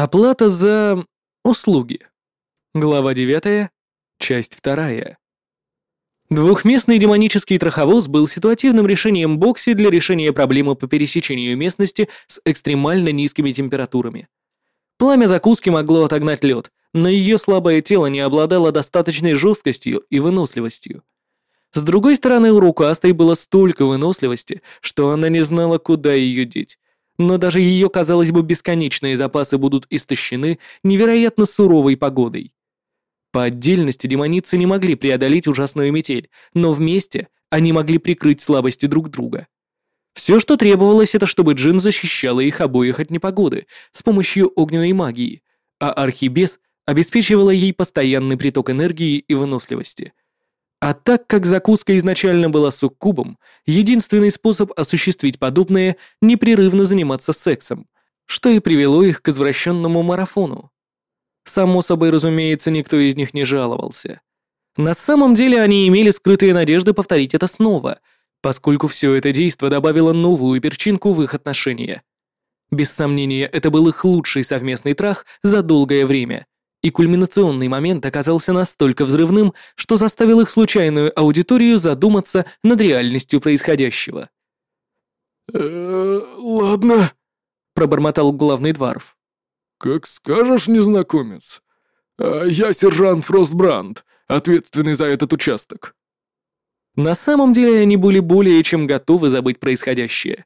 Оплата за услуги. Глава 9, часть 2. Двухместный демонический траховоз был ситуативным решением Бокси для решения проблемы по пересечению местности с экстремально низкими температурами. Пламя закуски могло отогнать лед, но ее слабое тело не обладало достаточной жесткостью и выносливостью. С другой стороны, у рукастой было столько выносливости, что она не знала, куда ее деть. Но даже ее, казалось бы, бесконечные запасы будут истощены невероятно суровой погодой. По отдельности демоницы не могли преодолеть ужасную метель, но вместе они могли прикрыть слабости друг друга. Все, что требовалось, это чтобы Джин защищала их обоих от непогоды с помощью огненной магии, а Архибес обеспечивала ей постоянный приток энергии и выносливости. А так как закуска изначально была суккубом, единственный способ осуществить подобное — непрерывно заниматься сексом, что и привело их к извращенному марафону. Само собой, разумеется, никто из них не жаловался. На самом деле они имели скрытые надежды повторить это снова, поскольку все это действо добавило новую перчинку в их отношения. Без сомнения, это был их лучший совместный трах за долгое время, и кульминационный момент оказался настолько взрывным, что заставил их случайную аудиторию задуматься над реальностью происходящего. «Э, ладно», — пробормотал главный дворф. «Как скажешь, незнакомец. А я сержант Фростбранд, ответственный за этот участок». На самом деле они были более чем готовы забыть происходящее.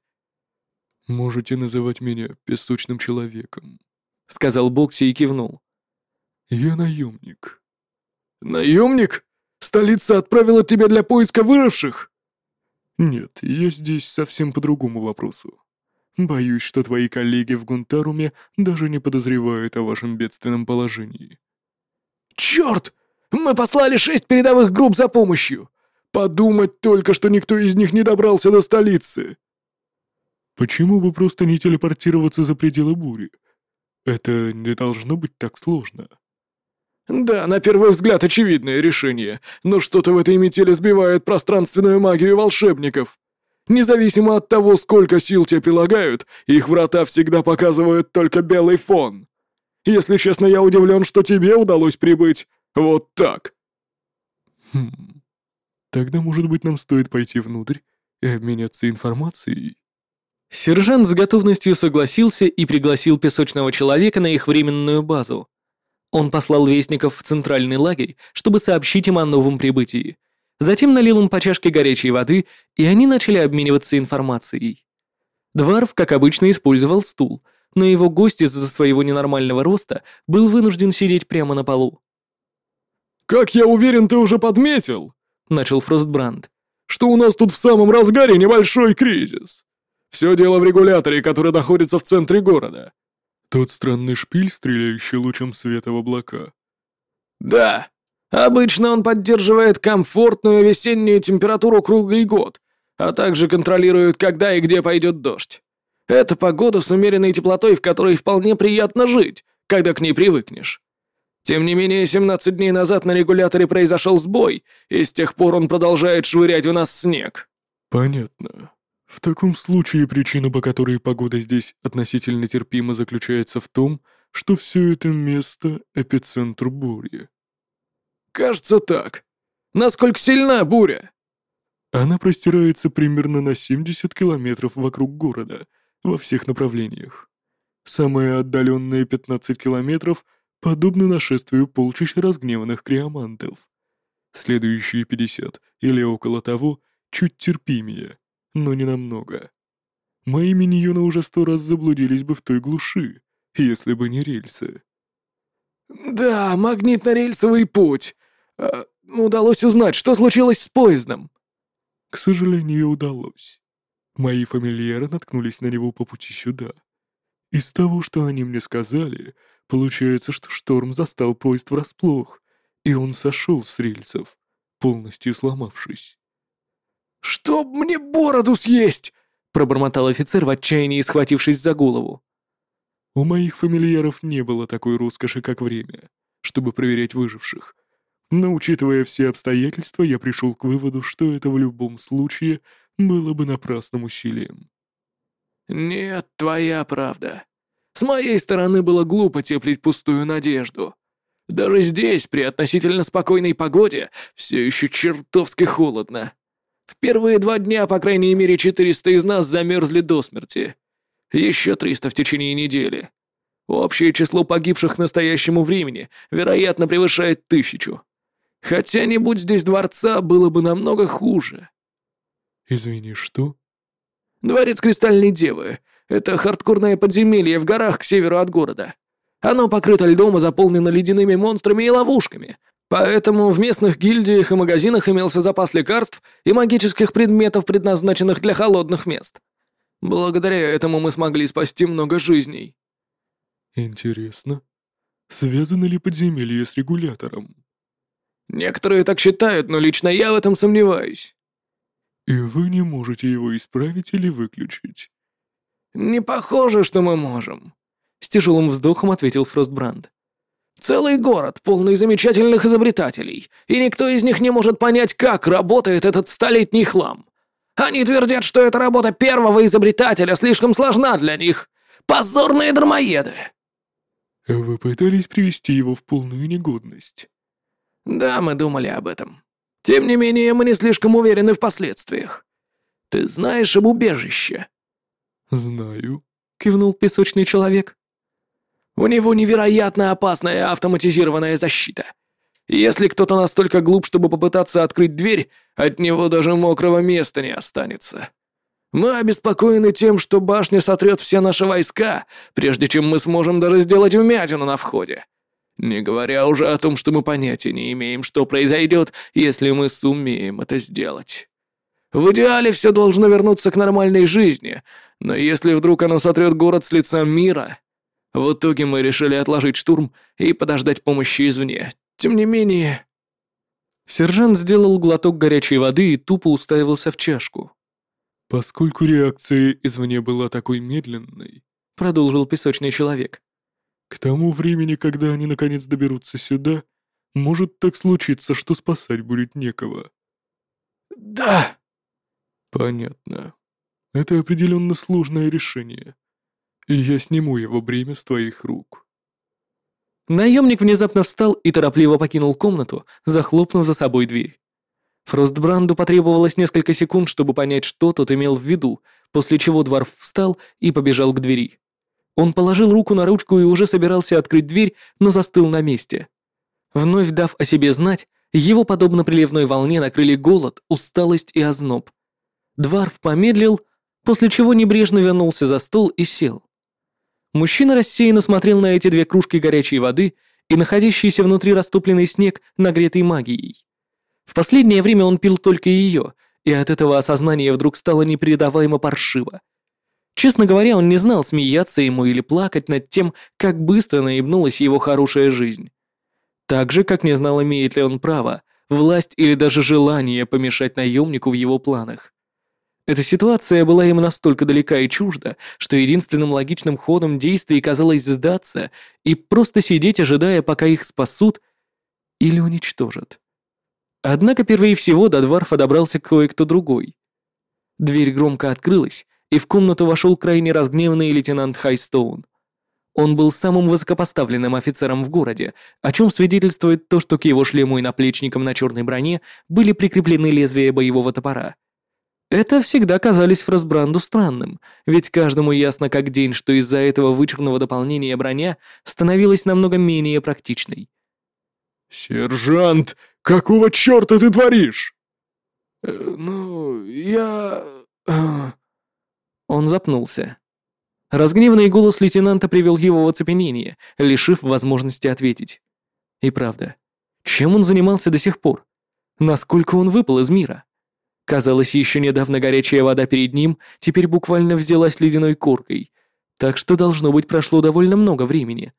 «Можете называть меня песочным человеком», — сказал Бокси и кивнул. «Я наемник». «Наемник? Столица отправила тебя для поиска выросших?» «Нет, я здесь совсем по другому вопросу. Боюсь, что твои коллеги в Гунтаруме даже не подозревают о вашем бедственном положении». «Черт! Мы послали шесть передовых групп за помощью! Подумать только, что никто из них не добрался до столицы!» «Почему бы просто не телепортироваться за пределы бури? Это не должно быть так сложно». «Да, на первый взгляд очевидное решение, но что-то в этой метели сбивает пространственную магию волшебников. Независимо от того, сколько сил те прилагают, их врата всегда показывают только белый фон. Если честно, я удивлен, что тебе удалось прибыть вот так». «Хм... Тогда, может быть, нам стоит пойти внутрь и обменяться информацией?» Сержант с готовностью согласился и пригласил песочного человека на их временную базу. Он послал вестников в центральный лагерь, чтобы сообщить им о новом прибытии. Затем налил им по чашке горячей воды, и они начали обмениваться информацией. Дварф, как обычно, использовал стул, но его гость из-за своего ненормального роста был вынужден сидеть прямо на полу. «Как я уверен, ты уже подметил», — начал Фростбранд, «что у нас тут в самом разгаре небольшой кризис. Все дело в регуляторе, который находится в центре города». «Тот странный шпиль, стреляющий лучом света в облака». «Да. Обычно он поддерживает комфортную весеннюю температуру круглый год, а также контролирует, когда и где пойдет дождь. Это погода с умеренной теплотой, в которой вполне приятно жить, когда к ней привыкнешь. Тем не менее, 17 дней назад на регуляторе произошел сбой, и с тех пор он продолжает швырять у нас снег». «Понятно. В таком случае причина, по которой погода здесь относительно терпима, заключается в том, что все это место — эпицентр бури». «Кажется так. Насколько сильна буря?» Она простирается примерно на 70 километров вокруг города, во всех направлениях. Самые отдаленные 15 километров подобны нашествию полчища разгневанных криомантов. Следующие 50 или около того чуть терпимее, но не намного. Мои миньоны уже сто раз заблудились бы в той глуши, если бы не рельсы. «Да, магнитно-рельсовый путь. А, удалось узнать, что случилось с поездом?» К сожалению, удалось. Мои фамильяры наткнулись на него по пути сюда. Из того, что они мне сказали, получается, что шторм застал поезд врасплох, и он сошел с рельсов, полностью сломавшись. «Чтоб мне бороду съесть!» — пробормотал офицер в отчаянии, схватившись за голову. У моих фамильяров не было такой роскоши, как время, чтобы проверять выживших. Но, учитывая все обстоятельства, я пришел к выводу, что это в любом случае было бы напрасным усилием. «Нет, твоя правда. С моей стороны было глупо теплить пустую надежду. Даже здесь, при относительно спокойной погоде, все еще чертовски холодно. В первые два дня, по крайней мере, 400 из нас замерзли до смерти. Еще 300 в течение недели. Общее число погибших к настоящему времени, вероятно, превышает тысячу. Хотя не будь здесь дворца, было бы намного хуже. Извини, что? Дворец Кристальной Девы. Это хардкорное подземелье в горах к северу от города. Оно покрыто льдом и заполнено ледяными монстрами и ловушками. Поэтому в местных гильдиях и магазинах имелся запас лекарств и магических предметов, предназначенных для холодных мест. Благодаря этому мы смогли спасти много жизней. Интересно. Связано ли подземелье с регулятором? Некоторые так считают, но лично я в этом сомневаюсь. И вы не можете его исправить или выключить? Не похоже, что мы можем. С тяжелым вздохом ответил Фростбранд. Целый город, полный замечательных изобретателей, и никто из них не может понять, как работает этот столетний хлам. Они твердят, что эта работа первого изобретателя слишком сложна для них. Позорные дармоеды!» «Вы пытались привести его в полную негодность?» «Да, мы думали об этом. Тем не менее, мы не слишком уверены в последствиях. Ты знаешь об убежище?» «Знаю», — кивнул песочный человек. «У него невероятно опасная автоматизированная защита. Если кто-то настолько глуп, чтобы попытаться открыть дверь, от него даже мокрого места не останется. Мы обеспокоены тем, что башня сотрет все наши войска, прежде чем мы сможем даже сделать вмятину на входе. Не говоря уже о том, что мы понятия не имеем, что произойдет, если мы сумеем это сделать. В идеале все должно вернуться к нормальной жизни, но если вдруг оно сотрет город с лица мира... В итоге мы решили отложить штурм и подождать помощи извне. Тем не менее... Сержант сделал глоток горячей воды и тупо уставился в чашку. «Поскольку реакция извне была такой медленной», — продолжил песочный человек, «к тому времени, когда они наконец доберутся сюда, может так случиться, что спасать будет некого». «Да». «Понятно. Это определенно сложное решение, и я сниму его бремя с твоих рук». Наемник внезапно встал и торопливо покинул комнату, захлопнув за собой дверь. Фростбранду потребовалось несколько секунд, чтобы понять, что тот имел в виду, после чего Дварф встал и побежал к двери. Он положил руку на ручку и уже собирался открыть дверь, но застыл на месте. Вновь дав о себе знать, его, подобно приливной волне, накрыли голод, усталость и озноб. Дварф помедлил, после чего небрежно вернулся за стол и сел. Мужчина рассеянно смотрел на эти две кружки горячей воды и находящийся внутри растопленный снег, нагретый магией. В последнее время он пил только ее, и от этого осознание вдруг стало непередаваемо паршиво. Честно говоря, он не знал, смеяться ему или плакать над тем, как быстро наебнулась его хорошая жизнь. Так же, как не знал, имеет ли он право, власть или даже желание помешать наемнику в его планах. Эта ситуация была ему настолько далека и чужда, что единственным логичным ходом действий казалось сдаться и просто сидеть, ожидая, пока их спасут или уничтожат. Однако первее всего до Дварфа добрался кое-кто другой. Дверь громко открылась, и в комнату вошел крайне разгневанный лейтенант Хайстоун. Он был самым высокопоставленным офицером в городе, о чем свидетельствует то, что к его шлему и наплечникам на черной броне были прикреплены лезвия боевого топора. Это всегда казалось Фросбранду странным, ведь каждому ясно как день, что из-за этого вычурного дополнения броня становилась намного менее практичной. «Сержант, какого черта ты творишь?» э, «Ну, я...» Он запнулся. Разгневанный голос лейтенанта привел его в оцепенение, лишив возможности ответить. И правда, чем он занимался до сих пор? Насколько он выпал из мира? Казалось, еще недавно горячая вода перед ним теперь буквально взялась ледяной коркой, так что должно быть прошло довольно много времени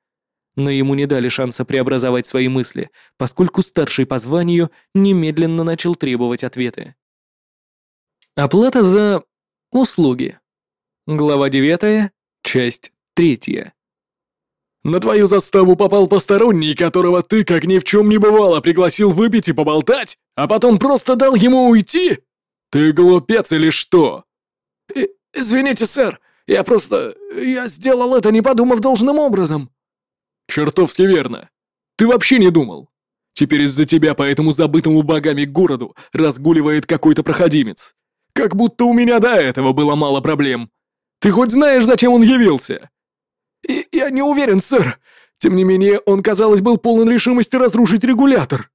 но ему не дали шанса преобразовать свои мысли, поскольку старший по званию немедленно начал требовать ответы. Оплата за услуги. Глава 9, часть 3. «На твою заставу попал посторонний, которого ты, как ни в чем не бывало, пригласил выпить и поболтать, а потом просто дал ему уйти? Ты глупец или что?» «Извините, сэр, Я просто... Я сделал это, не подумав должным образом». «Чертовски верно. Ты вообще не думал. Теперь из-за тебя по этому забытому богами городу разгуливает какой-то проходимец. Как будто у меня до этого было мало проблем. Ты хоть знаешь, зачем он явился?» И «Я не уверен, сэр. Тем не менее, он, казалось, был полон решимости разрушить регулятор».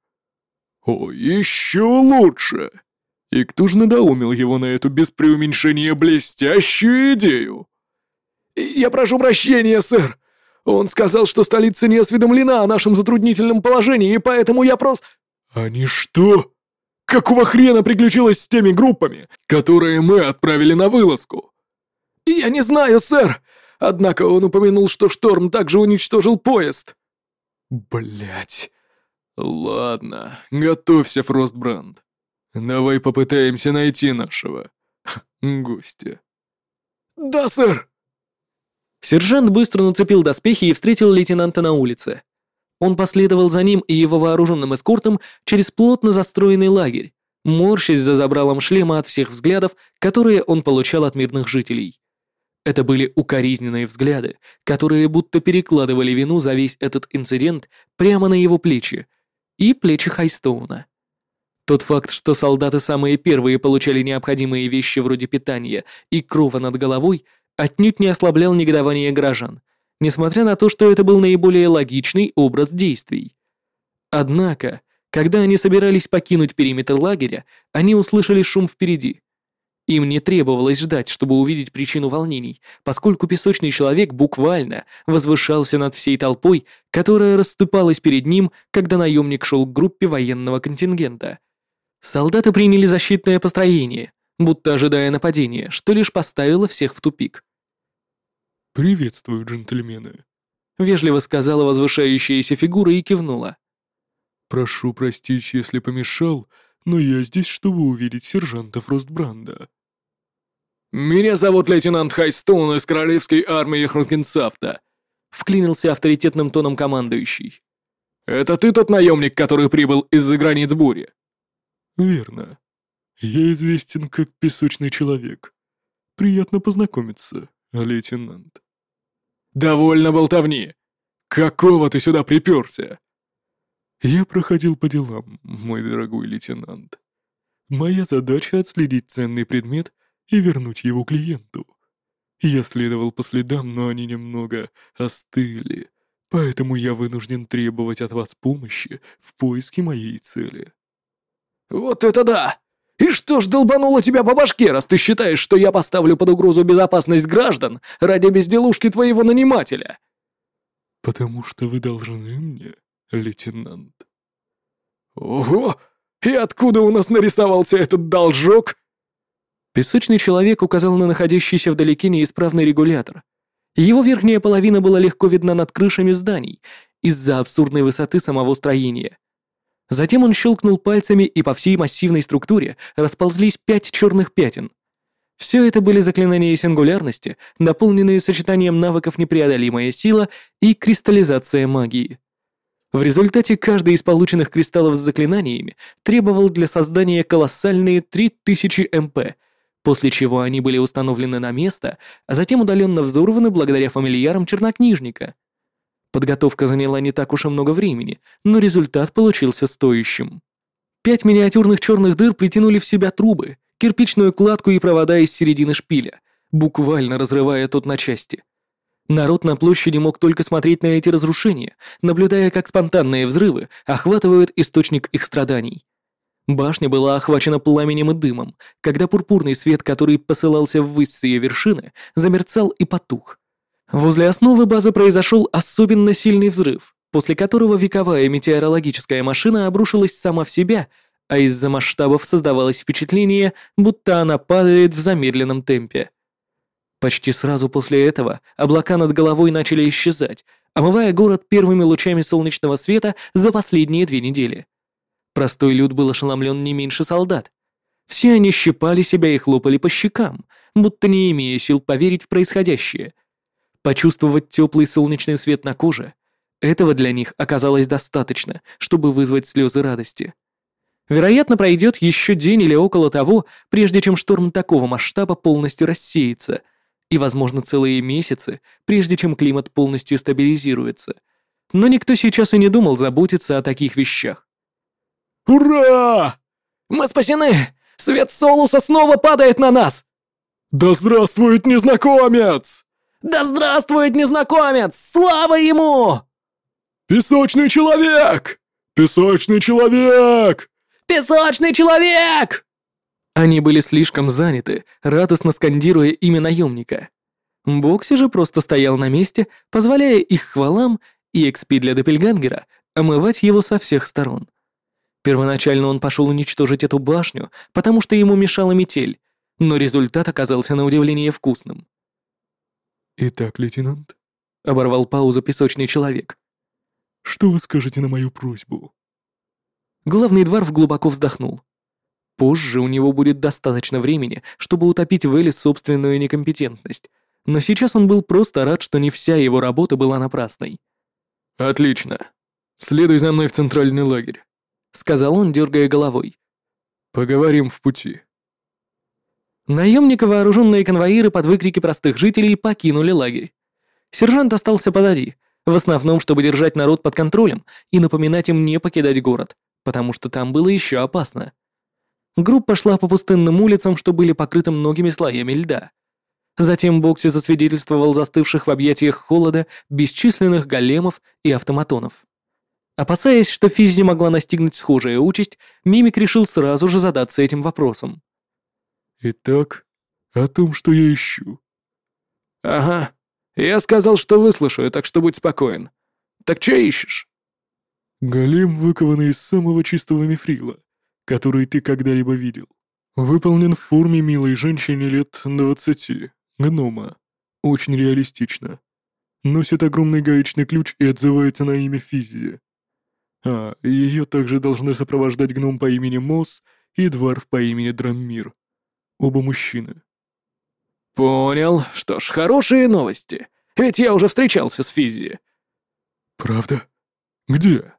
«О, еще лучше! И кто же надоумил его на эту без преуменьшения блестящую идею?» «Я прошу прощения, сэр. Он сказал, что столица не осведомлена о нашем затруднительном положении, и поэтому я просто...» «Они что? Какого хрена приключилось с теми группами, которые мы отправили на вылазку?» «Я не знаю, сэр. Однако он упомянул, что шторм также уничтожил поезд». Блять. Ладно, готовься, Фростбранд. Давай попытаемся найти нашего гостя. Да, сэр. Сержант быстро нацепил доспехи и встретил лейтенанта на улице. Он последовал за ним и его вооруженным эскортом через плотно застроенный лагерь, морщась за забралом шлема от всех взглядов, которые он получал от мирных жителей. Это были укоризненные взгляды, которые будто перекладывали вину за весь этот инцидент прямо на его плечи и плечи Хайстоуна. Тот факт, что солдаты самые первые получали необходимые вещи вроде питания и крова над головой, отнюдь не ослаблял негодование горожан, несмотря на то, что это был наиболее логичный образ действий. Однако, когда они собирались покинуть периметр лагеря, они услышали шум впереди. Им не требовалось ждать, чтобы увидеть причину волнений, поскольку песочный человек буквально возвышался над всей толпой, которая расступалась перед ним, когда наемник шел к группе военного контингента. Солдаты приняли защитное построение, будто ожидая нападения, что лишь поставило всех в тупик. «Приветствую, джентльмены», — вежливо сказала возвышающаяся фигура и кивнула. «Прошу простить, если помешал, но я здесь, чтобы увидеть сержанта Фростбранда». «Меня зовут лейтенант Хайстоун из Королевской армии Хрункинсафта», — вклинился авторитетным тоном командующий. «Это ты тот наемник, который прибыл из-за границ бури?» «Верно. Я известен как Песочный Человек. Приятно познакомиться, лейтенант». «Довольно болтовни. Какого ты сюда приперся?» «Я проходил по делам, мой дорогой лейтенант. Моя задача — отследить ценный предмет и вернуть его клиенту. Я следовал по следам, но они немного остыли, поэтому я вынужден требовать от вас помощи в поиске моей цели». «Вот это да! И что ж долбануло тебя по башке, раз ты считаешь, что я поставлю под угрозу безопасность граждан ради безделушки твоего нанимателя?» «Потому что вы должны мне, лейтенант». «Ого! И откуда у нас нарисовался этот должок?» Песочный человек указал на находящийся вдалеке неисправный регулятор. Его верхняя половина была легко видна над крышами зданий из-за абсурдной высоты самого строения. Затем он щелкнул пальцами, и по всей массивной структуре расползлись пять черных пятен. Все это были заклинания сингулярности, наполненные сочетанием навыков непреодолимая сила и кристаллизация магии. В результате каждый из полученных кристаллов с заклинаниями требовал для создания колоссальные 3000 МП — после чего они были установлены на место, а затем удаленно взорваны благодаря фамильярам чернокнижника. Подготовка заняла не так уж и много времени, но результат получился стоящим. Пять миниатюрных черных дыр притянули в себя трубы, кирпичную кладку и провода из середины шпиля, буквально разрывая тот на части. Народ на площади мог только смотреть на эти разрушения, наблюдая, как спонтанные взрывы охватывают источник их страданий. Башня была охвачена пламенем и дымом, когда пурпурный свет, который посылался ввысь с ее вершины, замерцал и потух. Возле основы базы произошел особенно сильный взрыв, после которого вековая метеорологическая машина обрушилась сама в себя, а из-за масштабов создавалось впечатление, будто она падает в замедленном темпе. Почти сразу после этого облака над головой начали исчезать, омывая город первыми лучами солнечного света за последние две недели. Простой люд был ошеломлен не меньше солдат. Все они щипали себя и хлопали по щекам, будто не имея сил поверить в происходящее. Почувствовать теплый солнечный свет на коже — этого для них оказалось достаточно, чтобы вызвать слезы радости. Вероятно, пройдет еще день или около того, прежде чем шторм такого масштаба полностью рассеется, и, возможно, целые месяцы, прежде чем климат полностью стабилизируется. Но никто сейчас и не думал заботиться о таких вещах. «Ура! Мы спасены! Свет Солуса снова падает на нас!» «Да здравствует незнакомец!» «Да здравствует незнакомец! Слава ему!» «Песочный человек! Песочный человек!» «Песочный человек!» Они были слишком заняты, радостно скандируя имя наемника. Бокси же просто стоял на месте, позволяя их хвалам и XP для Доппельгангера омывать его со всех сторон. Первоначально он пошел уничтожить эту башню, потому что ему мешала метель, но результат оказался на удивление вкусным. «Итак, лейтенант», — оборвал паузу песочный человек. «Что вы скажете на мою просьбу?» Главный дворф глубоко вздохнул. Позже у него будет достаточно времени, чтобы утопить в собственную некомпетентность, но сейчас он был просто рад, что не вся его работа была напрасной. «Отлично. Следуй за мной в центральный лагерь», — сказал он, дергая головой. «Поговорим в пути». Наемника вооруженные конвоиры под выкрики простых жителей покинули лагерь. Сержант остался позади, в основном, чтобы держать народ под контролем и напоминать им не покидать город, потому что там было еще опасно. Группа шла по пустынным улицам, что были покрыты многими слоями льда. Затем Бокси засвидетельствовал застывших в объятиях холода бесчисленных големов и автоматонов. Опасаясь, что Физзи могла настигнуть схожая участь, Мимик решил сразу же задаться этим вопросом. «Итак, о том, что я ищу». «Ага. Я сказал, что выслушаю, так что будь спокоен. Так что ищешь?» «Голем, выкованный из самого чистого мифрила, который ты когда-либо видел. Выполнен в форме милой женщины лет двадцати, гнома. Очень реалистично. Носит огромный гаечный ключ и отзывается на имя Физия. А, ее также должны сопровождать гном по имени Мосс и дворф по имени Драммир. Оба мужчины. Понял. Что ж, хорошие новости. Ведь я уже встречался с Физи. Правда? Где?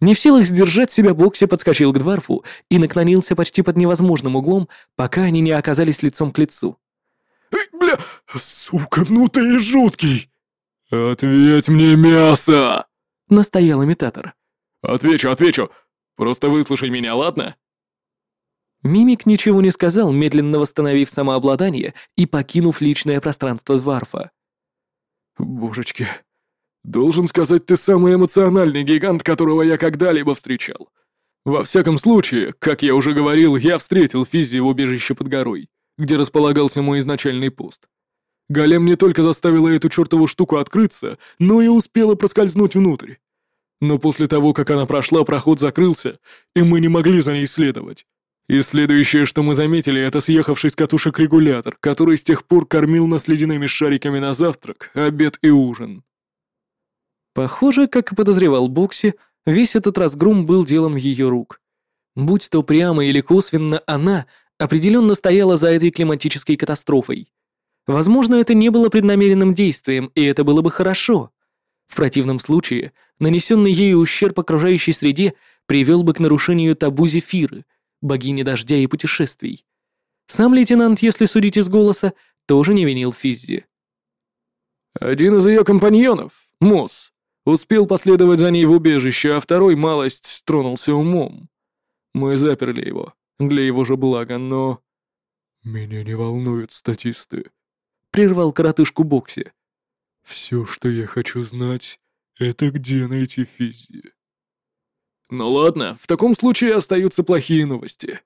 Не в силах сдержать себя, Бокси подскочил к дворфу и наклонился почти под невозможным углом, пока они не оказались лицом к лицу. «Эй, бля, сука, ну ты и жуткий!» «Ответь мне мясо!» — настоял имитатор. «Отвечу, отвечу. Просто выслушай меня, ладно?» Мимик ничего не сказал, медленно восстановив самообладание и покинув личное пространство Дварфа. «Божечки, должен сказать, ты самый эмоциональный гигант, которого я когда-либо встречал. Во всяком случае, как я уже говорил, я встретил Физи в убежище под горой, где располагался мой изначальный пост. Голем не только заставила эту чертову штуку открыться, но и успела проскользнуть внутрь. Но после того, как она прошла, проход закрылся, и мы не могли за ней следовать. И следующее, что мы заметили, это съехавший с катушек регулятор, который с тех пор кормил нас ледяными шариками на завтрак, обед и ужин. Похоже, как и подозревал Бокси, весь этот разгром был делом ее рук. Будь то прямо или косвенно, она определенно стояла за этой климатической катастрофой. Возможно, это не было преднамеренным действием, и это было бы хорошо. В противном случае, нанесенный ею ущерб окружающей среде привел бы к нарушению табу Зефиры, богини дождя и путешествий. Сам лейтенант, если судить из голоса, тоже не винил Физзи. Один из ее компаньонов, Мосс, успел последовать за ней в убежище, а второй малость тронулся умом. Мы заперли его, для его же блага, но... «Меня не волнуют статисты», — прервал коротышку Бокси. «Все, что я хочу знать, это где найти Физзи». Ну ладно, в таком случае остаются плохие новости.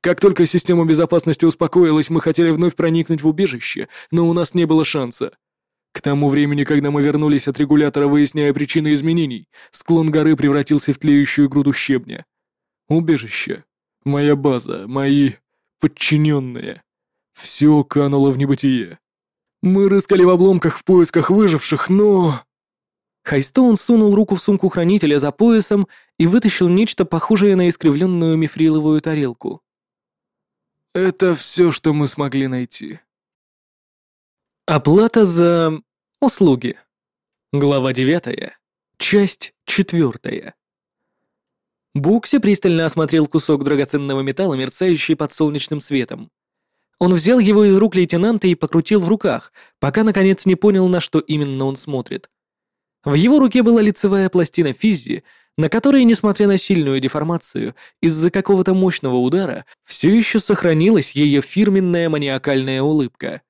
Как только система безопасности успокоилась, мы хотели вновь проникнуть в убежище, но у нас не было шанса. К тому времени, когда мы вернулись от регулятора, выясняя причины изменений, склон горы превратился в тлеющую груду щебня. Убежище. Моя база, мои подчиненные. Все кануло в небытие. Мы рыскали в обломках в поисках выживших, но... Хайстоун сунул руку в сумку хранителя за поясом и вытащил нечто похожее на искривленную мифриловую тарелку. «Это все, что мы смогли найти». Оплата за услуги. Глава девятая. Часть четвертая. Букси пристально осмотрел кусок драгоценного металла, мерцающий под солнечным светом. Он взял его из рук лейтенанта и покрутил в руках, пока наконец не понял, на что именно он смотрит. В его руке была лицевая пластина Физзи, на которой, несмотря на сильную деформацию, из-за какого-то мощного удара, все еще сохранилась ее фирменная маниакальная улыбка.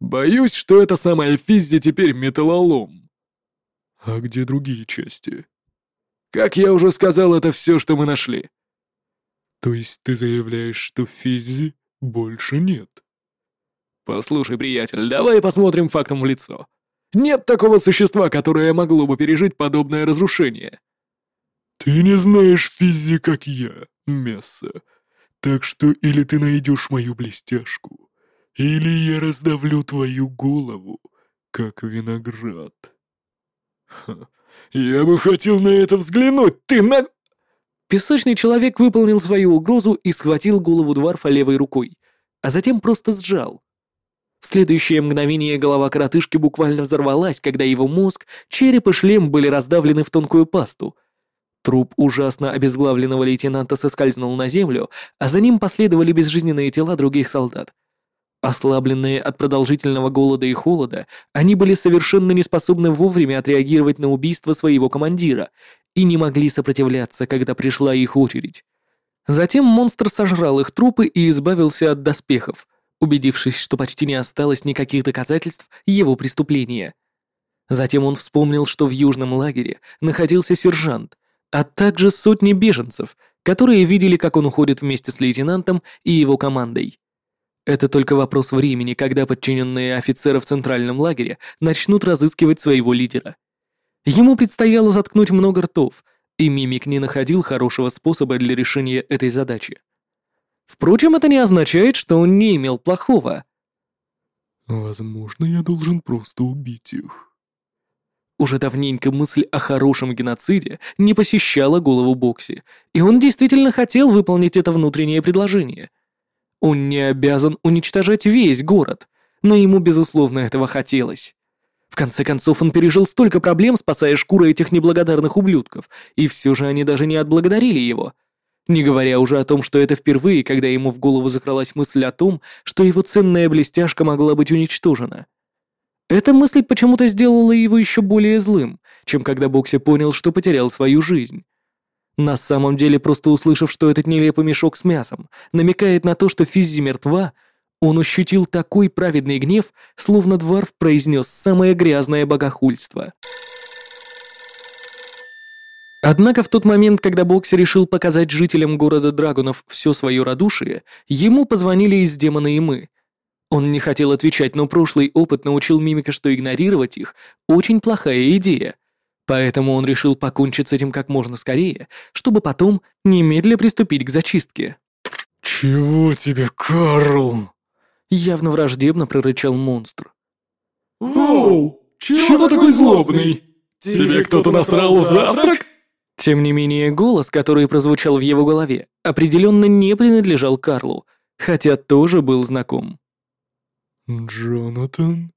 «Боюсь, что эта самая Физзи теперь металлолом». «А где другие части?» «Как я уже сказал, это все, что мы нашли». «То есть ты заявляешь, что Физзи больше нет?» «Послушай, приятель, давай посмотрим фактом в лицо. Нет такого существа, которое могло бы пережить подобное разрушение». «Ты не знаешь Физзи, как я, Месса. Так что или ты найдешь мою блестяшку, или я раздавлю твою голову, как виноград». Ха, «Я бы хотел на это взглянуть, ты на...» Песочный человек выполнил свою угрозу и схватил голову Дварфа левой рукой, а затем просто сжал. В следующее мгновение голова коротышки буквально взорвалась, когда его мозг, череп и шлем были раздавлены в тонкую пасту. Труп ужасно обезглавленного лейтенанта соскользнул на землю, а за ним последовали безжизненные тела других солдат. Ослабленные от продолжительного голода и холода, они были совершенно не способны вовремя отреагировать на убийство своего командира и не могли сопротивляться, когда пришла их очередь. Затем монстр сожрал их трупы и избавился от доспехов, убедившись, что почти не осталось никаких доказательств его преступления. Затем он вспомнил, что в южном лагере находился сержант, а также сотни беженцев, которые видели, как он уходит вместе с лейтенантом и его командой. Это только вопрос времени, когда подчиненные офицеры в центральном лагере начнут разыскивать своего лидера. Ему предстояло заткнуть много ртов, и Мимик не находил хорошего способа для решения этой задачи. Впрочем, это не означает, что он не имел плохого. «Возможно, я должен просто убить их». Уже давненько мысль о хорошем геноциде не посещала голову Бокси, и он действительно хотел выполнить это внутреннее предложение. Он не обязан уничтожать весь город, но ему, безусловно, этого хотелось. В конце концов, он пережил столько проблем, спасая шкуры этих неблагодарных ублюдков, и все же они даже не отблагодарили его. Не говоря уже о том, что это впервые, когда ему в голову закралась мысль о том, что его ценная блестяшка могла быть уничтожена. Эта мысль почему-то сделала его еще более злым, чем когда Бокси понял, что потерял свою жизнь. На самом деле, просто услышав, что этот нелепый мешок с мясом намекает на то, что Физзи мертва, он ощутил такой праведный гнев, словно Дварф произнес самое грязное богохульство. Однако в тот момент, когда Бокси решил показать жителям города Драгунов все свое радушие, ему позвонили из демона и мы. Он не хотел отвечать, но прошлый опыт научил Мимика, что игнорировать их – очень плохая идея. Поэтому он решил покончить с этим как можно скорее, чтобы потом немедля приступить к зачистке. «Чего тебе, Карл?» Явно враждебно прорычал монстр. «Воу! Чего такой злобный? Тебе кто-то насрал в завтрак?» Тем не менее, голос, который прозвучал в его голове, определенно не принадлежал Карлу, хотя тоже был знаком. «Джонатан?»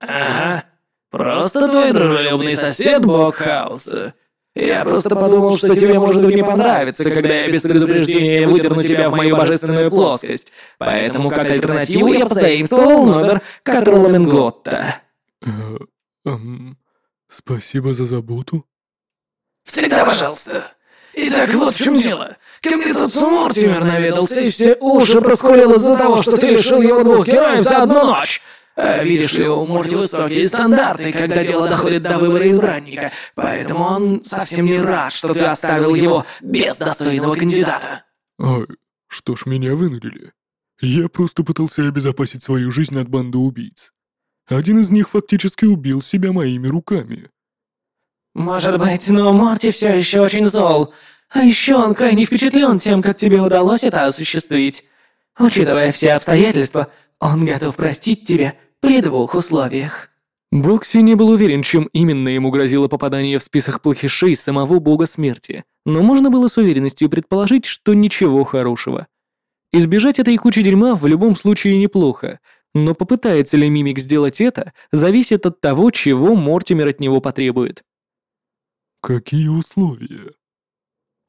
«Ага, просто твой дружелюбный сосед Бог Хаоса. Я просто подумал, что тебе может не понравиться, когда я без предупреждения выдерну тебя в мою божественную плоскость, поэтому как альтернативу я позаимствовал номер Катрола Менготта». Э, эм, спасибо за заботу. «Всегда пожалуйста. Итак, вот в чем дело. Ко мне тут Мортимер наведался, и все уши проскулил из-за того, что ты лишил его двух героев за одну ночь. А видишь ли, у Морти высокие стандарты, когда дело доходит до выбора избранника, поэтому он совсем не рад, что ты оставил его без достойного кандидата. Ой, что ж меня вынудили? Я просто пытался обезопасить свою жизнь от банды убийц. Один из них фактически убил себя моими руками. Может быть, но Морти все еще очень зол. А еще он крайне впечатлен тем, как тебе удалось это осуществить. Учитывая все обстоятельства, он готов простить тебя при двух условиях». Бокси не был уверен, чем именно ему грозило попадание в список плохишей самого бога смерти, но можно было с уверенностью предположить, что ничего хорошего. Избежать этой кучи дерьма в любом случае неплохо, но попытается ли Мимик сделать это, зависит от того, чего Мортимер от него потребует. Какие условия?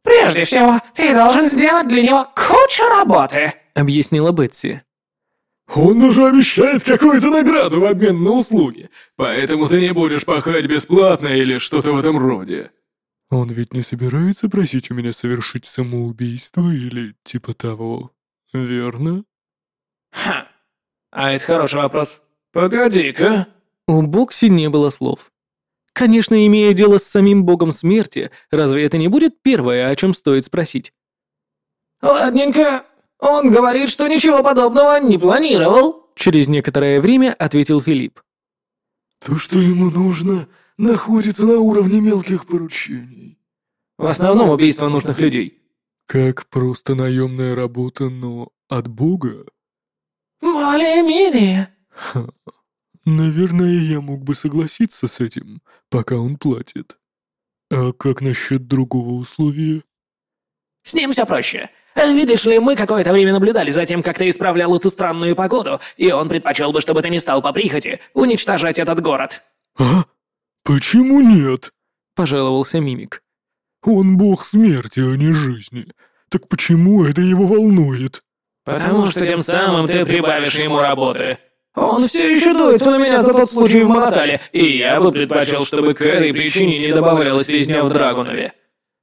Прежде всего, ты должен сделать для него кучу работы», — объяснила Бетси. «Он даже обещает какую-то награду в обмен на услуги, поэтому ты не будешь пахать бесплатно или что-то в этом роде». Он ведь не собирается просить у меня совершить самоубийство или типа того, верно? Ха, а это хороший вопрос. Погоди-ка. У Бокси не было слов. Конечно, имея дело с самим богом смерти, разве это не будет первое, о чем стоит спросить? Ладненько. Он говорит, что ничего подобного не планировал. Через некоторое время ответил Филипп. То, что ему нужно, находится на уровне мелких поручений. В основном убийство нужных людей. Как просто наемная работа, но от Бога? Более-менее. Наверное, я мог бы согласиться с этим, пока он платит. А как насчет другого условия? С ним все проще. Видишь ли, мы какое-то время наблюдали за тем, как ты исправлял эту странную погоду, и он предпочел бы, чтобы ты не стал по прихоти уничтожать этот город. А? Почему нет? Пожаловался Мимик. Он бог смерти, а не жизни. Так почему это его волнует? Потому что тем самым ты прибавишь ему работы. Он все еще дуется на меня за тот случай в Монотале, и я бы предпочел, чтобы к этой причине не добавлялась резня в Драгунове.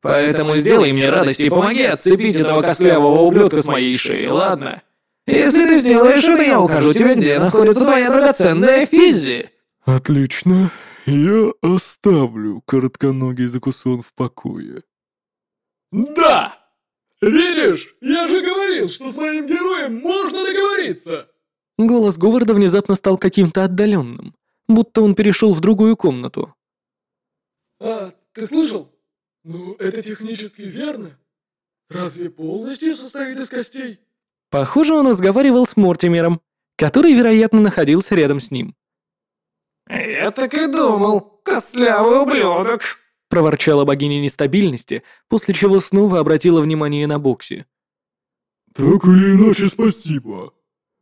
Поэтому сделай мне радость и помоги отцепить этого костлявого ублюдка с моей шеи, ладно? Если ты сделаешь это, я укажу тебе, где находится твоя драгоценная Физзи. Отлично. Я оставлю коротконогий закусон в покое. Да! Видишь, я же говорил, что с моим героем можно договориться! Голос Говарда внезапно стал каким-то отдаленным, будто он перешел в другую комнату. «А, ты слышал? Ну, это технически верно. Разве полностью состоит из костей?» Похоже, он разговаривал с Мортимером, который, вероятно, находился рядом с ним. «Я так и думал, костлявый ублюдок!» проворчала богиня нестабильности, после чего снова обратила внимание на Бокси. «Так или иначе, спасибо.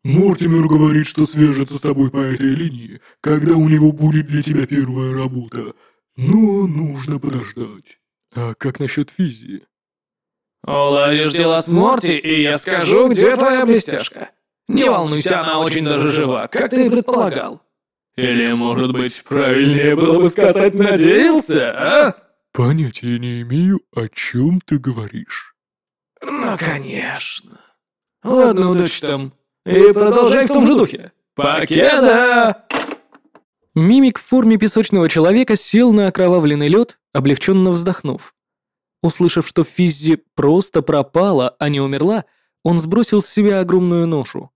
Мортимер говорит, что свяжется с тобой по этой линии, когда у него будет для тебя первая работа. Но нужно подождать. А как насчет физии? «Уладишь дела с Морти, и я скажу, где твоя блестяшка. Не волнуйся, она очень даже жива, как ты и предполагал». Или, может быть, правильнее было бы сказать «надеялся», а? Понятия не имею, о чем ты говоришь. Ну, конечно. Ладно, удачи там. И продолжай в том же духе. Покеда! Мимик в форме песочного человека сел на окровавленный лед, облегченно вздохнув. Услышав, что Физзи просто пропала, а не умерла, он сбросил с себя огромную ношу.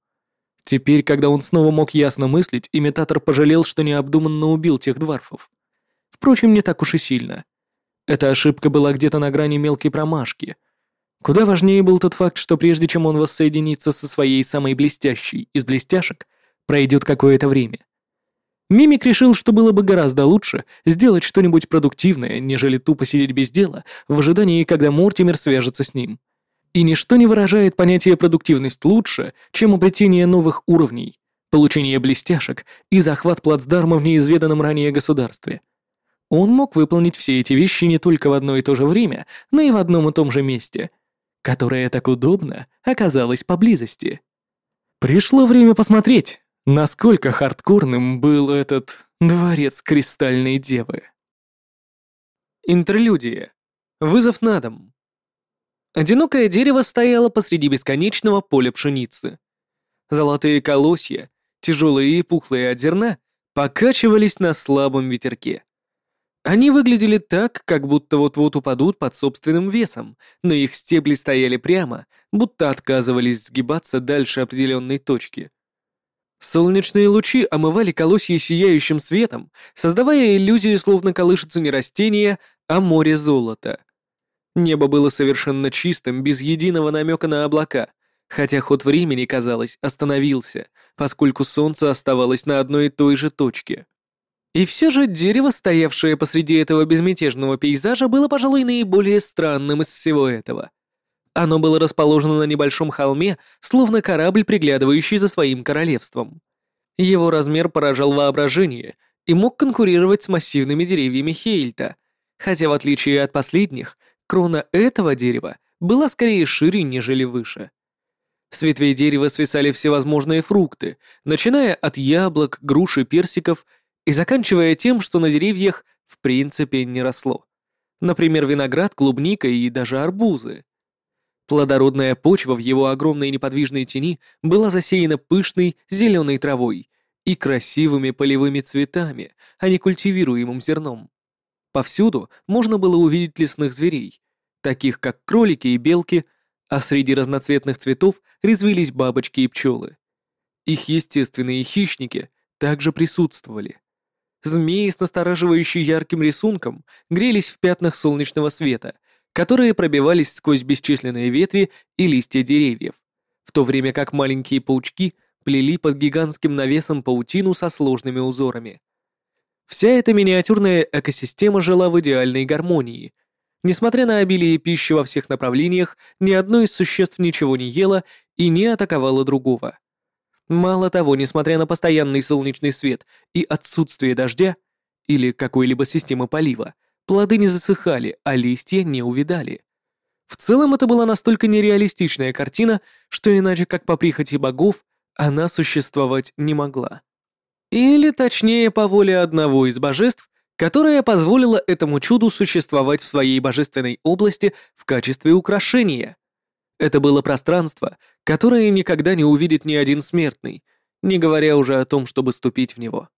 Теперь, когда он снова мог ясно мыслить, имитатор пожалел, что необдуманно убил тех дварфов. Впрочем, не так уж и сильно. Эта ошибка была где-то на грани мелкой промашки — Куда важнее был тот факт, что прежде чем он воссоединится со своей самой блестящей из блестяшек, пройдет какое-то время. Мимик решил, что было бы гораздо лучше сделать что-нибудь продуктивное, нежели тупо сидеть без дела, в ожидании, когда Мортимер свяжется с ним. И ничто не выражает понятие продуктивность лучше, чем обретение новых уровней, получение блестяшек и захват плацдарма в неизведанном ранее государстве. Он мог выполнить все эти вещи не только в одно и то же время, но и в одном и том же месте, которая так удобно оказалась поблизости. Пришло время посмотреть, насколько хардкорным был этот дворец Кристальной Девы. Интерлюдия. Вызов на дом. Одинокое дерево стояло посреди бесконечного поля пшеницы. Золотые колосья, тяжелые и пухлые от зерна, покачивались на слабом ветерке. Они выглядели так, как будто вот-вот упадут под собственным весом, но их стебли стояли прямо, будто отказывались сгибаться дальше определенной точки. Солнечные лучи омывали колосья сияющим светом, создавая иллюзию, словно колышется не растение, а море золота. Небо было совершенно чистым, без единого намека на облака, хотя ход времени, казалось, остановился, поскольку солнце оставалось на одной и той же точке. И все же дерево, стоявшее посреди этого безмятежного пейзажа, было, пожалуй, наиболее странным из всего этого. Оно было расположено на небольшом холме, словно корабль, приглядывающий за своим королевством. Его размер поражал воображение и мог конкурировать с массивными деревьями Хейльта, хотя в отличие от последних, крона этого дерева была скорее шире, нежели выше. С ветвей дерева свисали всевозможные фрукты, начиная от яблок, груш и персиков и заканчивая тем, что на деревьях в принципе не росло. Например, виноград, клубника и даже арбузы. Плодородная почва в его огромной неподвижной тени была засеяна пышной зеленой травой и красивыми полевыми цветами, а не культивируемым зерном. Повсюду можно было увидеть лесных зверей, таких как кролики и белки, а среди разноцветных цветов резвились бабочки и пчелы. Их естественные хищники также присутствовали. Змеи с настораживающей ярким рисунком грелись в пятнах солнечного света, которые пробивались сквозь бесчисленные ветви и листья деревьев, в то время как маленькие паучки плели под гигантским навесом паутину со сложными узорами. Вся эта миниатюрная экосистема жила в идеальной гармонии. Несмотря на обилие пищи во всех направлениях, ни одно из существ ничего не ело и не атаковало другого. Мало того, несмотря на постоянный солнечный свет и отсутствие дождя или какой-либо системы полива, плоды не засыхали, а листья не увидали. В целом это была настолько нереалистичная картина, что иначе как по прихоти богов она существовать не могла. Или, точнее, по воле одного из божеств, которое позволило этому чуду существовать в своей божественной области в качестве украшения. Это было пространство, которое никогда не увидит ни один смертный, не говоря уже о том, чтобы ступить в него.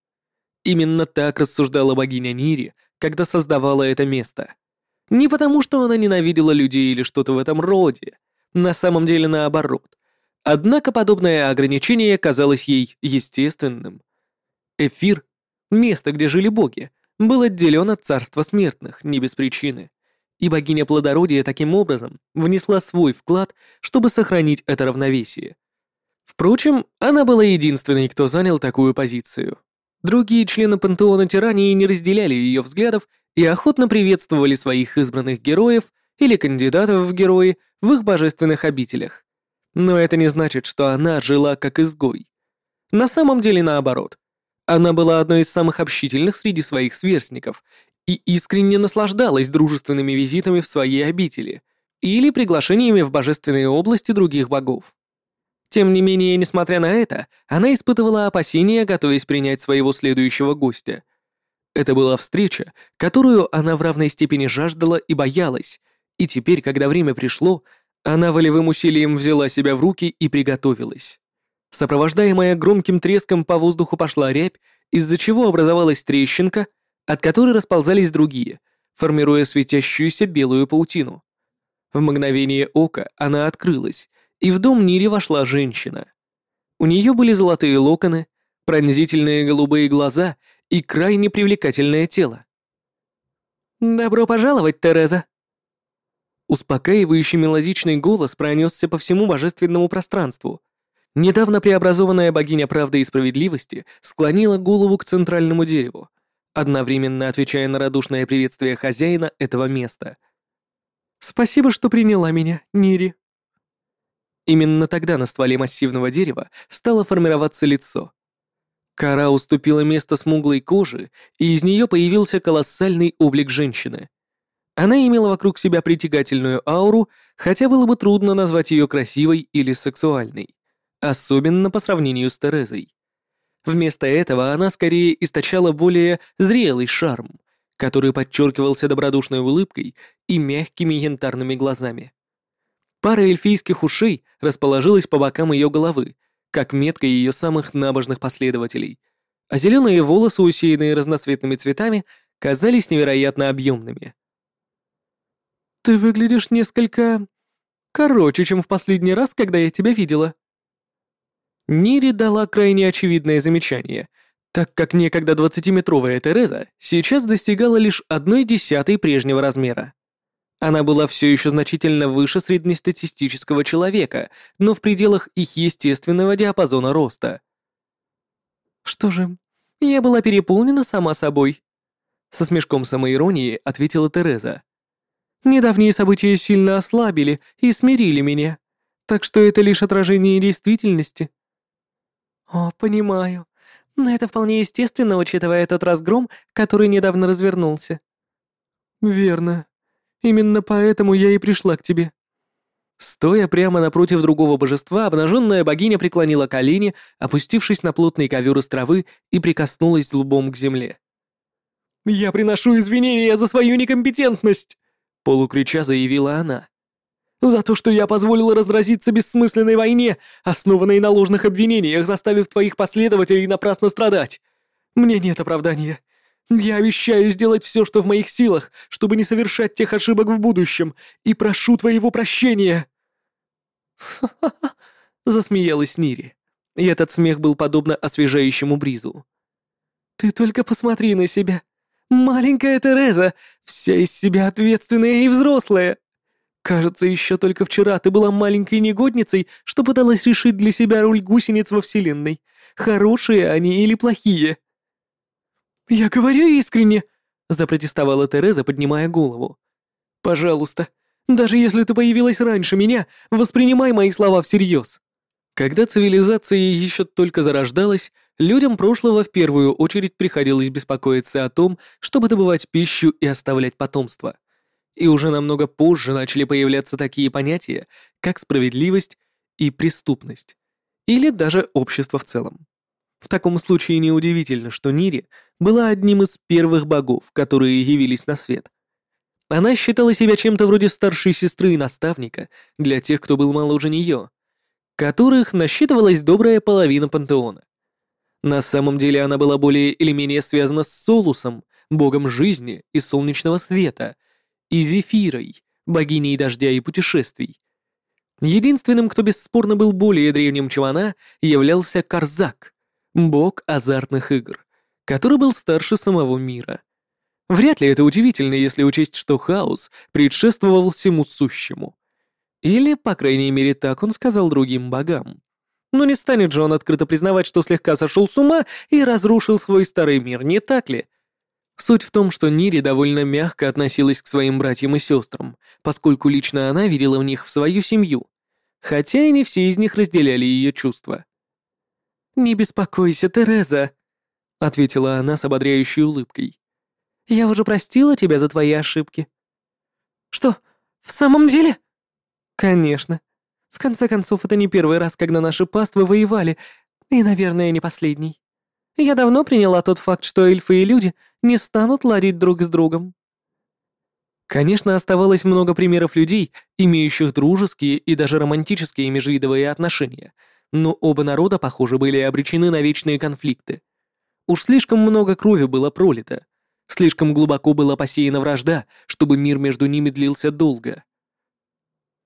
Именно так рассуждала богиня Нири, когда создавала это место. Не потому, что она ненавидела людей или что-то в этом роде. На самом деле наоборот. Однако подобное ограничение казалось ей естественным. Эфир, место, где жили боги, был отделен от царства смертных, не без причины и богиня плодородия таким образом внесла свой вклад, чтобы сохранить это равновесие. Впрочем, она была единственной, кто занял такую позицию. Другие члены пантеона тирании не разделяли ее взглядов и охотно приветствовали своих избранных героев или кандидатов в герои в их божественных обителях. Но это не значит, что она жила как изгой. На самом деле наоборот. Она была одной из самых общительных среди своих сверстников и искренне наслаждалась дружественными визитами в своей обители или приглашениями в божественные области других богов. Тем не менее, несмотря на это, она испытывала опасения, готовясь принять своего следующего гостя. Это была встреча, которую она в равной степени жаждала и боялась, и теперь, когда время пришло, она волевым усилием взяла себя в руки и приготовилась. Сопровождаемая громким треском по воздуху пошла рябь, из-за чего образовалась трещинка — от которой расползались другие, формируя светящуюся белую паутину. В мгновение ока она открылась, и в дом Нири вошла женщина. У нее были золотые локоны, пронзительные голубые глаза и крайне привлекательное тело. «Добро пожаловать, Тереза!» Успокаивающий мелодичный голос пронесся по всему божественному пространству. Недавно преобразованная богиня правды и справедливости склонила голову к центральному дереву, одновременно отвечая на радушное приветствие хозяина этого места. «Спасибо, что приняла меня, Нири». Именно тогда на стволе массивного дерева стало формироваться лицо. Кора уступила место смуглой кожи, и из нее появился колоссальный облик женщины. Она имела вокруг себя притягательную ауру, хотя было бы трудно назвать ее красивой или сексуальной, особенно по сравнению с Терезой. Вместо этого она скорее источала более зрелый шарм, который подчеркивался добродушной улыбкой и мягкими янтарными глазами. Пара эльфийских ушей расположилась по бокам ее головы, как метка ее самых набожных последователей, а зеленые волосы, усеянные разноцветными цветами, казались невероятно объемными. «Ты выглядишь несколько... короче, чем в последний раз, когда я тебя видела», Нири дала крайне очевидное замечание, так как некогда двадцатиметровая Тереза сейчас достигала лишь одной десятой прежнего размера. Она была все еще значительно выше среднестатистического человека, но в пределах их естественного диапазона роста. «Что же, я была переполнена сама собой», — со смешком самоиронии ответила Тереза. «Недавние события сильно ослабили и смирили меня, так что это лишь отражение действительности». «О, понимаю. Но это вполне естественно, учитывая тот разгром, который недавно развернулся». «Верно. Именно поэтому я и пришла к тебе». Стоя прямо напротив другого божества, обнаженная богиня преклонила колени, опустившись на плотный ковер из травы и прикоснулась лбом к земле. «Я приношу извинения за свою некомпетентность!» полукрича заявила она. «За то, что я позволила разразиться бессмысленной войне, основанной на ложных обвинениях, заставив твоих последователей напрасно страдать. Мне нет оправдания. Я обещаю сделать все, что в моих силах, чтобы не совершать тех ошибок в будущем, и прошу твоего прощения!» «Ха-ха-ха!» — засмеялась Нири. И этот смех был подобно освежающему бризу. «Ты только посмотри на себя. Маленькая Тереза, вся из себя ответственная и взрослая. Кажется, еще только вчера ты была маленькой негодницей, что пыталась решить для себя роль гусениц во Вселенной. Хорошие они или плохие?» «Я говорю искренне», — запротестовала Тереза, поднимая голову. «Пожалуйста, даже если ты появилась раньше меня, воспринимай мои слова всерьез». Когда цивилизация еще только зарождалась, людям прошлого в первую очередь приходилось беспокоиться о том, чтобы добывать пищу и оставлять потомство. И уже намного позже начали появляться такие понятия, как справедливость и преступность, или даже общество в целом. В таком случае неудивительно, что Нири была одним из первых богов, которые явились на свет. Она считала себя чем-то вроде старшей сестры и наставника для тех, кто был моложе нее, которых насчитывалась добрая половина пантеона. На самом деле она была более или менее связана с Солусом, богом жизни и солнечного света, и Зефирой, богиней дождя и путешествий. Единственным, кто бесспорно был более древним, чем она, являлся Карзак, бог азартных игр, который был старше самого мира. Вряд ли это удивительно, если учесть, что хаос предшествовал всему сущему. Или, по крайней мере, так он сказал другим богам. Но не станет же он открыто признавать, что слегка сошел с ума и разрушил свой старый мир, не так ли? Суть в том, что Нири довольно мягко относилась к своим братьям и сестрам, поскольку лично она верила в них в свою семью, хотя и не все из них разделяли ее чувства. «Не беспокойся, Тереза», — ответила она с ободряющей улыбкой. «Я уже простила тебя за твои ошибки». «Что, в самом деле?» «Конечно. В конце концов, это не первый раз, когда наши паствы воевали, и, наверное, не последний. Я давно приняла тот факт, что эльфы и люди не станут ладить друг с другом». Конечно, оставалось много примеров людей, имеющих дружеские и даже романтические межвидовые отношения — но оба народа, похоже, были обречены на вечные конфликты. Уж слишком много крови было пролито, слишком глубоко была посеяна вражда, чтобы мир между ними длился долго.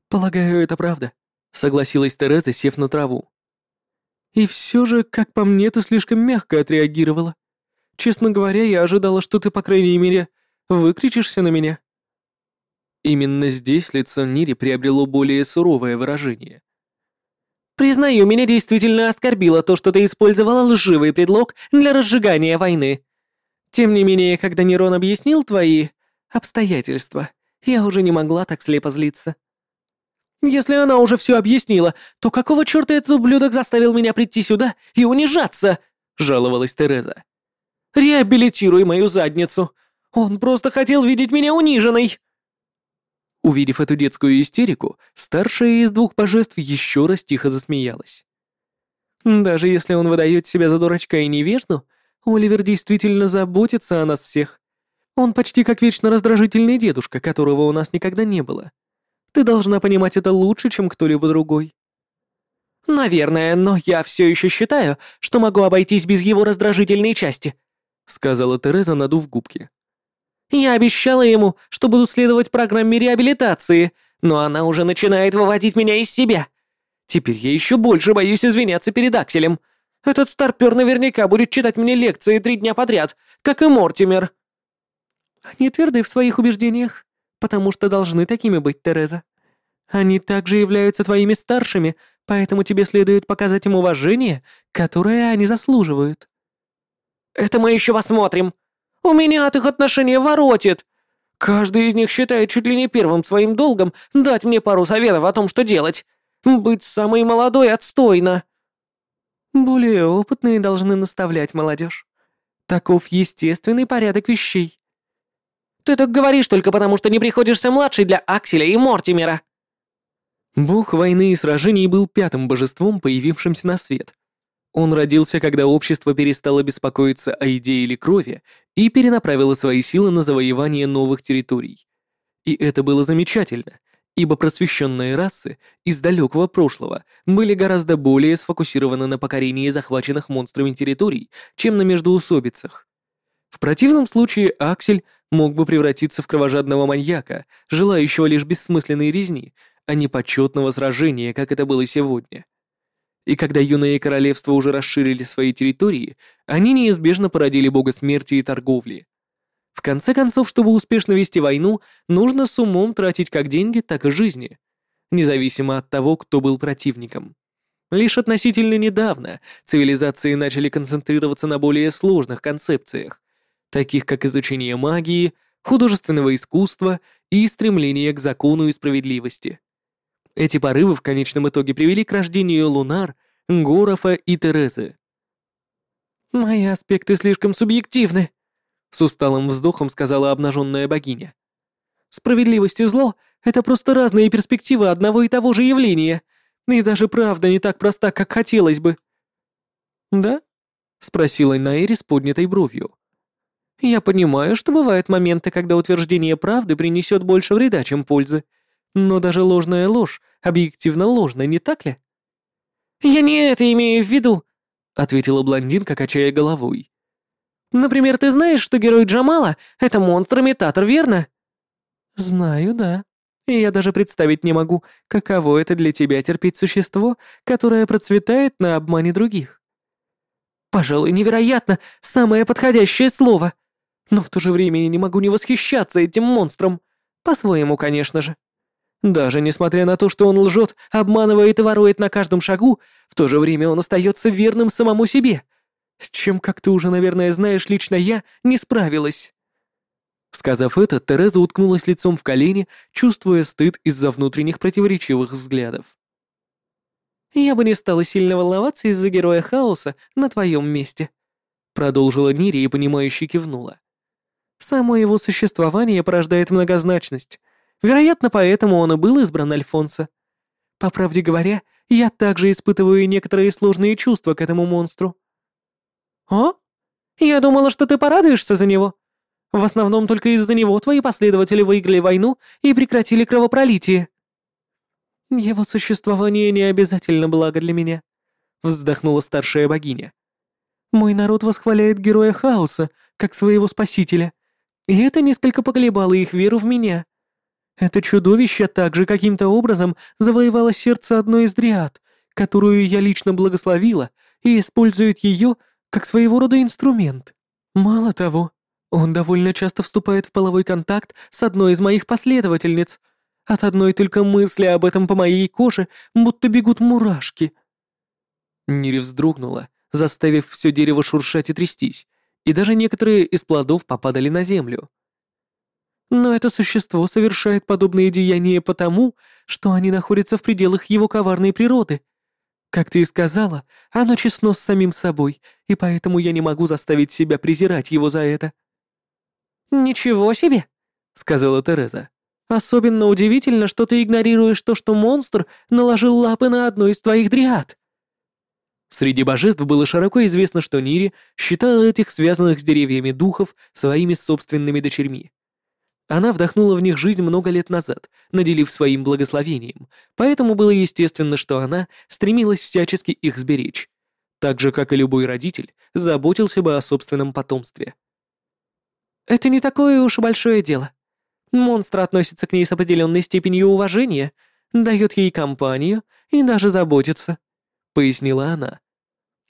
«Полагаю, это правда», — согласилась Тереза, сев на траву. «И все же, как по мне, ты слишком мягко отреагировала. Честно говоря, я ожидала, что ты, по крайней мере, выкричишься на меня». Именно здесь лицо Нири приобрело более суровое выражение. Признаю, меня действительно оскорбило то, что ты использовала лживый предлог для разжигания войны. Тем не менее, когда Нерон объяснил твои обстоятельства, я уже не могла так слепо злиться. Если она уже все объяснила, то какого черта этот ублюдок заставил меня прийти сюда и унижаться? Жаловалась Тереза. Реабилитируй мою задницу. Он просто хотел видеть меня униженной. Увидев эту детскую истерику, старшая из двух божеств еще раз тихо засмеялась. «Даже если он выдает себя за дурачка и невежду, Оливер действительно заботится о нас всех. Он почти как вечно раздражительный дедушка, которого у нас никогда не было. Ты должна понимать это лучше, чем кто-либо другой». «Наверное, но я все еще считаю, что могу обойтись без его раздражительной части», сказала Тереза, надув губки. Я обещала ему, что буду следовать программе реабилитации, но она уже начинает выводить меня из себя. Теперь я еще больше боюсь извиняться перед Акселем. Этот старпер наверняка будет читать мне лекции три дня подряд, как и Мортимер. Они тверды в своих убеждениях, потому что должны такими быть, Тереза. Они также являются твоими старшими, поэтому тебе следует показать им уважение, которое они заслуживают. Это мы еще посмотрим, у меня от их отношения воротит. Каждый из них считает чуть ли не первым своим долгом дать мне пару советов о том, что делать. Быть самой молодой отстойно. Более опытные должны наставлять молодежь. Таков естественный порядок вещей. Ты так говоришь только потому, что не приходишься младшей для Акселя и Мортимера». Бог войны и сражений был пятым божеством, появившимся на свет. Он родился, когда общество перестало беспокоиться о идее или крови и перенаправило свои силы на завоевание новых территорий. И это было замечательно, ибо просвещенные расы из далекого прошлого были гораздо более сфокусированы на покорении захваченных монстрами территорий, чем на междоусобицах. В противном случае Аксель мог бы превратиться в кровожадного маньяка, желающего лишь бессмысленной резни, а не почетного сражения, как это было сегодня. И когда юные королевства уже расширили свои территории, они неизбежно породили бога смерти и торговли. В конце концов, чтобы успешно вести войну, нужно с умом тратить как деньги, так и жизни, независимо от того, кто был противником. Лишь относительно недавно цивилизации начали концентрироваться на более сложных концепциях, таких как изучение магии, художественного искусства и стремление к закону и справедливости. Эти порывы в конечном итоге привели к рождению Лунар, Горофа и Терезы. «Мои аспекты слишком субъективны», — с усталым вздохом сказала обнаженная богиня. «Справедливость и зло — это просто разные перспективы одного и того же явления, и даже правда не так проста, как хотелось бы». «Да?» — спросила Найри с поднятой бровью. Я понимаю, что бывают моменты, когда утверждение правды принесет больше вреда, чем пользы. Но даже ложная ложь объективно ложна, не так ли? Я не это имею в виду, ответила блондинка, качая головой. Например, ты знаешь, что герой Джамала — это монстр-имитатор, верно? Знаю, да. И я даже представить не могу, каково это для тебя терпеть существо, которое процветает на обмане других. Пожалуй, невероятно, самое подходящее слово. Но в то же время я не могу не восхищаться этим монстром. По-своему, конечно же. Даже несмотря на то, что он лжет, обманывает и ворует на каждом шагу, в то же время он остается верным самому себе. С чем, как ты уже, наверное, знаешь, лично я не справилась. Сказав это, Тереза уткнулась лицом в колени, чувствуя стыд из-за внутренних противоречивых взглядов. «Я бы не стала сильно волноваться из-за героя хаоса на твоем месте», продолжила Нири и понимающе кивнула. Само его существование порождает многозначность. Вероятно, поэтому он и был избран Альфонсо. По правде говоря, я также испытываю некоторые сложные чувства к этому монстру. О? Я думала, что ты порадуешься за него. В основном только из-за него твои последователи выиграли войну и прекратили кровопролитие. Его существование не обязательно благо для меня, вздохнула старшая богиня. Мой народ восхваляет героя хаоса как своего спасителя, и это несколько поколебало их веру в меня. Это чудовище также каким-то образом завоевало сердце одной из дриад, которую я лично благословила, и использует ее как своего рода инструмент. Мало того, он довольно часто вступает в половой контакт с одной из моих последовательниц. От одной только мысли об этом по моей коже будто бегут мурашки. Нири вздрогнула, заставив все дерево шуршать и трястись, и даже некоторые из плодов попадали на землю. Но это существо совершает подобные деяния потому, что они находятся в пределах его коварной природы. Как ты и сказала, оно честно с самим собой, и поэтому я не могу заставить себя презирать его за это. «Ничего себе!» — сказала Тереза. «Особенно удивительно, что ты игнорируешь то, что монстр наложил лапы на одну из твоих дриад». Среди божеств было широко известно, что Нири считала этих связанных с деревьями духов своими собственными дочерьми. Она вдохнула в них жизнь много лет назад, наделив своим благословением, поэтому было естественно, что она стремилась всячески их сберечь, так же, как и любой родитель, заботился бы о собственном потомстве. «Это не такое уж большое дело. Монстр относится к ней с определенной степенью уважения, дает ей компанию и даже заботится», — пояснила она.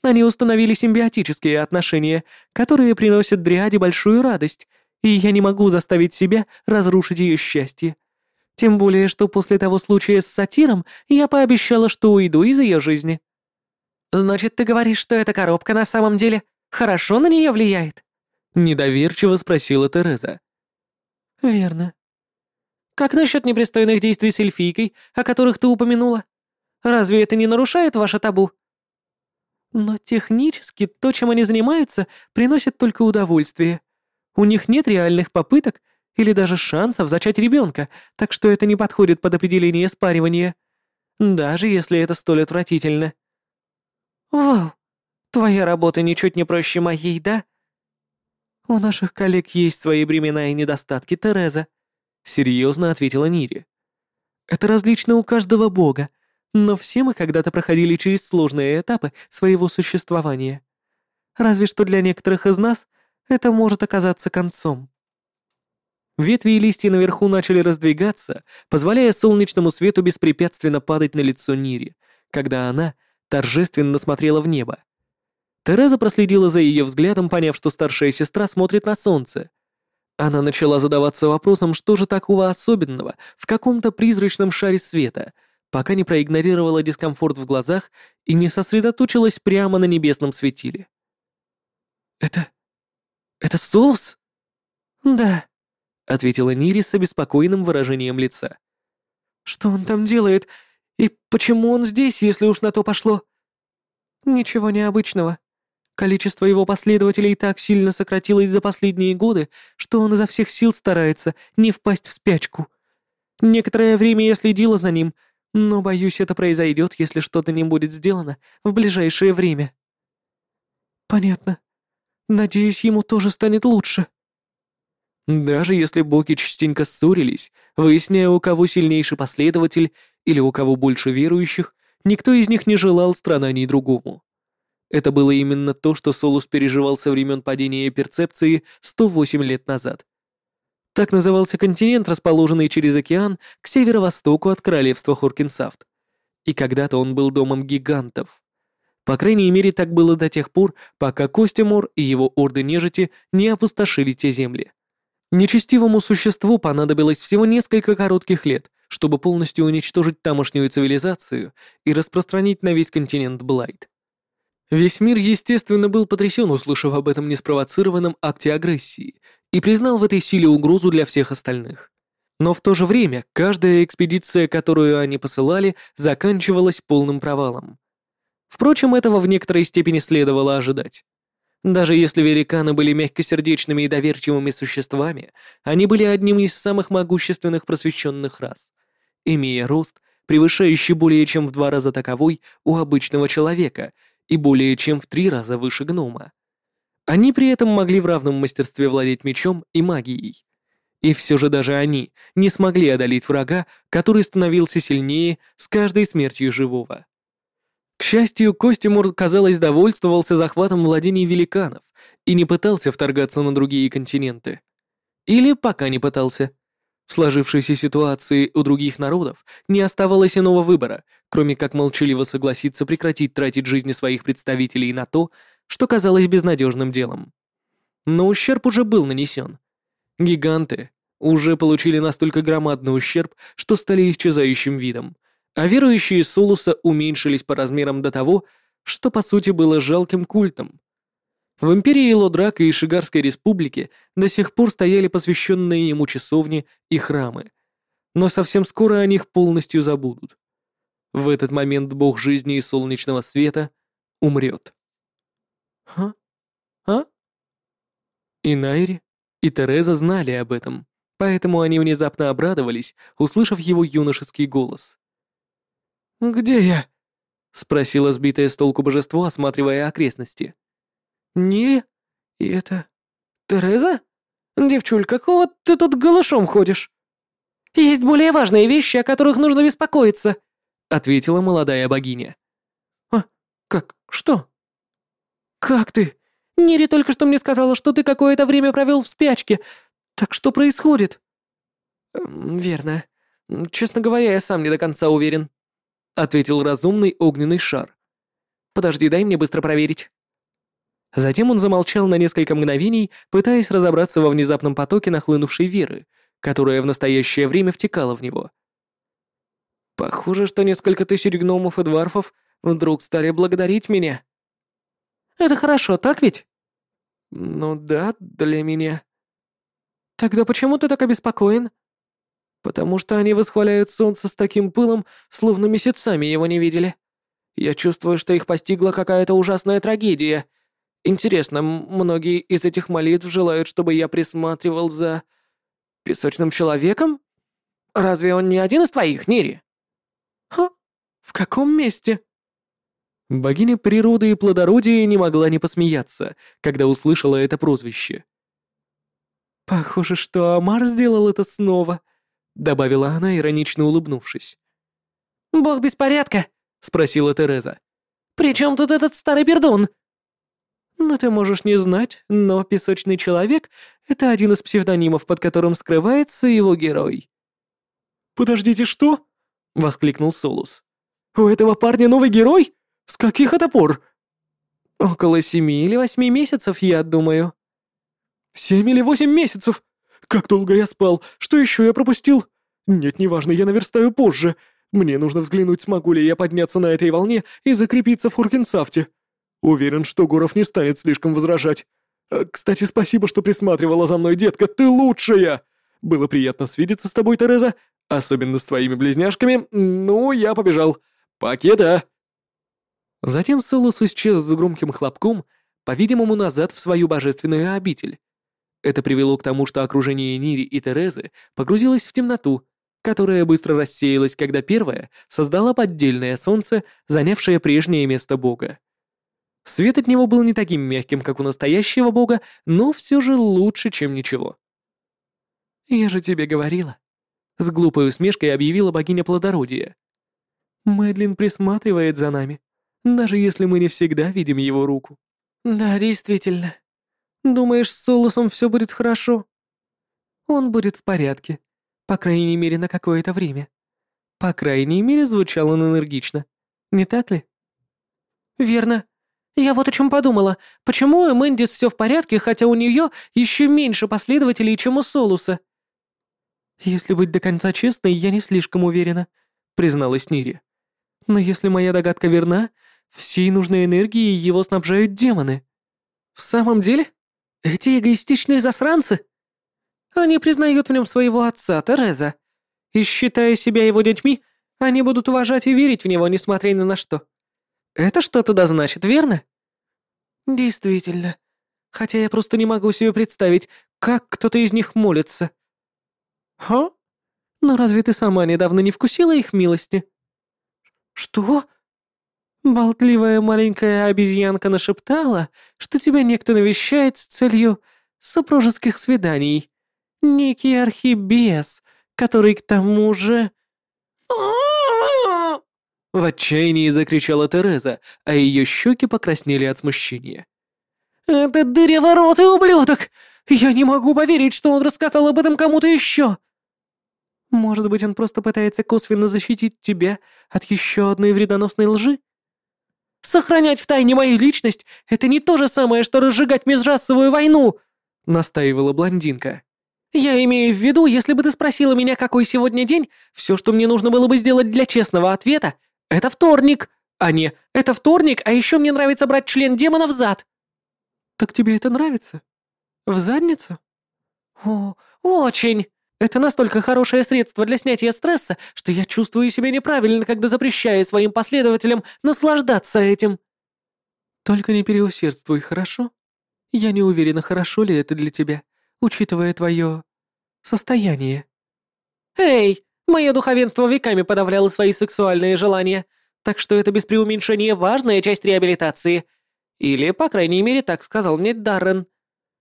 Они установили симбиотические отношения, которые приносят Дриаде большую радость, и я не могу заставить себя разрушить ее счастье. Тем более, что после того случая с сатиром я пообещала, что уйду из ее жизни. Значит, ты говоришь, что эта коробка на самом деле хорошо на нее влияет? Недоверчиво спросила Тереза. Верно. Как насчет непристойных действий с эльфийкой, о которых ты упомянула? Разве это не нарушает ваше табу? Но технически то, чем они занимаются, приносит только удовольствие. У них нет реальных попыток или даже шансов зачать ребенка, так что это не подходит под определение спаривания. Даже если это столь отвратительно. Вау, твоя работа ничуть не проще моей, да? У наших коллег есть свои времена и недостатки, Тереза, серьезно ответила Нири. Это различно у каждого бога, но все мы когда-то проходили через сложные этапы своего существования. Разве что для некоторых из нас это может оказаться концом. Ветви и листья наверху начали раздвигаться, позволяя солнечному свету беспрепятственно падать на лицо Нири, когда она торжественно смотрела в небо. Тереза проследила за ее взглядом, поняв, что старшая сестра смотрит на солнце. Она начала задаваться вопросом, что же такого особенного в каком-то призрачном шаре света, пока не проигнорировала дискомфорт в глазах и не сосредоточилась прямо на небесном светиле. «Это... это Солус?» «Да», — ответила Нири с обеспокоенным выражением лица. «Что он там делает? И почему он здесь, если уж на то пошло?» «Ничего необычного. Количество его последователей так сильно сократилось за последние годы, что он изо всех сил старается не впасть в спячку. Некоторое время я следила за ним, но, боюсь, это произойдет, если что-то не будет сделано в ближайшее время». «Понятно. Надеюсь, ему тоже станет лучше». Даже если боги частенько ссорились, выясняя, у кого сильнейший последователь или у кого больше верующих, никто из них не желал страданий другому. Это было именно то, что Солус переживал со времен падения перцепции 108 лет назад. Так назывался континент, расположенный через океан к северо-востоку от королевства Хоркинсафт. И когда-то он был домом гигантов. По крайней мере, так было до тех пор, пока Костемор и его орды нежити не опустошили те земли. Нечестивому существу понадобилось всего несколько коротких лет, чтобы полностью уничтожить тамошнюю цивилизацию и распространить на весь континент Блайт. Весь мир, естественно, был потрясен, услышав об этом неспровоцированном акте агрессии, и признал в этой силе угрозу для всех остальных. Но в то же время каждая экспедиция, которую они посылали, заканчивалась полным провалом. Впрочем, этого в некоторой степени следовало ожидать. Даже если великаны были мягкосердечными и доверчивыми существами, они были одним из самых могущественных просвещенных рас, имея рост, превышающий более чем в два раза таковой у обычного человека и более чем в три раза выше гнома. Они при этом могли в равном мастерстве владеть мечом и магией. И все же даже они не смогли одолеть врага, который становился сильнее с каждой смертью живого. К счастью, Костимур, казалось, довольствовался захватом владений великанов и не пытался вторгаться на другие континенты. Или пока не пытался. В сложившейся ситуации у других народов не оставалось иного выбора, кроме как молчаливо согласиться прекратить тратить жизни своих представителей на то, что казалось безнадежным делом. Но ущерб уже был нанесен. Гиганты уже получили настолько громадный ущерб, что стали исчезающим видом, а верующие Солуса уменьшились по размерам до того, что по сути было жалким культом. В империи Лодрака и Шигарской республике до сих пор стояли посвященные ему часовни и храмы, но совсем скоро о них полностью забудут. В этот момент бог жизни и солнечного света умрет. «Ха? А?» И Найри, и Тереза знали об этом, поэтому они внезапно обрадовались, услышав его юношеский голос. «Где я?» — спросила сбитое с толку божество, осматривая окрестности. «Не? И это... Тереза? Девчуль, какого ты тут голышом ходишь?» «Есть более важные вещи, о которых нужно беспокоиться», — ответила молодая богиня. «А, как? Что?» «Как ты? Нири только что мне сказала, что ты какое-то время провел в спячке. Так что происходит?» «Эм, «Верно. Честно говоря, я сам не до конца уверен», — ответил разумный огненный шар. «Подожди, дай мне быстро проверить». Затем он замолчал на несколько мгновений, пытаясь разобраться во внезапном потоке нахлынувшей веры, которая в настоящее время втекала в него. «Похоже, что несколько тысяч гномов и дварфов вдруг стали благодарить меня». «Это хорошо, так ведь?» «Ну да, для меня». «Тогда почему ты так обеспокоен?» потому что они восхваляют солнце с таким пылом, словно месяцами его не видели. Я чувствую, что их постигла какая-то ужасная трагедия. Интересно, многие из этих молитв желают, чтобы я присматривал за... Песочным человеком? Разве он не один из твоих, Нири? Ха, в каком месте? Богиня природы и плодородия не могла не посмеяться, когда услышала это прозвище. «Похоже, что Амар сделал это снова», — добавила она, иронично улыбнувшись. «Бог беспорядка?» — спросила Тереза. «При чем тут этот старый пердун?» «Ну, ты можешь не знать, но Песочный Человек — это один из псевдонимов, под которым скрывается его герой». «Подождите, что?» — воскликнул Солус. «У этого парня новый герой? С каких это пор?» «Около семи или восьми месяцев, я думаю». «Семь или восемь месяцев? Как долго я спал? Что еще я пропустил? Нет, неважно, я наверстаю позже. Мне нужно взглянуть, смогу ли я подняться на этой волне и закрепиться в Хуркинсафте. Уверен, что Гуров не станет слишком возражать. Э, кстати, спасибо, что присматривала за мной, детка, ты лучшая! Было приятно свидеться с тобой, Тереза, особенно с твоими близняшками. Ну, я побежал. Пакета!» Затем Солус исчез с громким хлопком, по-видимому, назад в свою божественную обитель. Это привело к тому, что окружение Нири и Терезы погрузилось в темноту, которая быстро рассеялась, когда первая создала поддельное солнце, занявшее прежнее место бога. Свет от него был не таким мягким, как у настоящего бога, но все же лучше, чем ничего. «Я же тебе говорила», — с глупой усмешкой объявила богиня плодородия. «Мэдлин присматривает за нами, даже если мы не всегда видим его руку». «Да, действительно. Думаешь, с Солусом все будет хорошо?» «Он будет в порядке, по крайней мере, на какое-то время. По крайней мере, звучал он энергично. Не так ли?» «Верно. Я вот о чем подумала. Почему у Мэндис все в порядке, хотя у нее еще меньше последователей, чем у Солуса?» «Если быть до конца честной, я не слишком уверена», — призналась Нири. «Но если моя догадка верна, всей нужной энергией его снабжают демоны». «В самом деле? Эти эгоистичные засранцы?» «Они признают в нем своего отца, Тереза. И, считая себя его детьми, они будут уважать и верить в него, несмотря ни на что. Это что-то да значит, верно?» «Действительно. Хотя я просто не могу себе представить, как кто-то из них молится». «Ха? Но разве ты сама недавно не вкусила их милости?» «Что?» Болтливая маленькая обезьянка нашептала, что тебя некто навещает с целью супружеских свиданий. Некий архибес, который к тому же... В отчаянии закричала Тереза, а ее щеки покраснели от смущения. «Это дыряворотый ублюдок! Я не могу поверить, что он рассказал об этом кому-то еще!» «Может быть, он просто пытается косвенно защитить тебя от еще одной вредоносной лжи?» «Сохранять в тайне мою личность — это не то же самое, что разжигать межрасовую войну!» — настаивала блондинка. «Я имею в виду, если бы ты спросила меня, какой сегодня день, все, что мне нужно было бы сделать для честного ответа, это вторник, а не это вторник, а еще мне нравится брать член демона в зад. Так тебе это нравится? В задницу? О, очень. Это настолько хорошее средство для снятия стресса, что я чувствую себя неправильно, когда запрещаю своим последователям наслаждаться этим. Только не переусердствуй, хорошо? Я не уверена, хорошо ли это для тебя, учитывая твое состояние. Эй, Мое духовенство веками подавляло свои сексуальные желания, так что это без преуменьшения важная часть реабилитации. Или, по крайней мере, так сказал мне Даррен.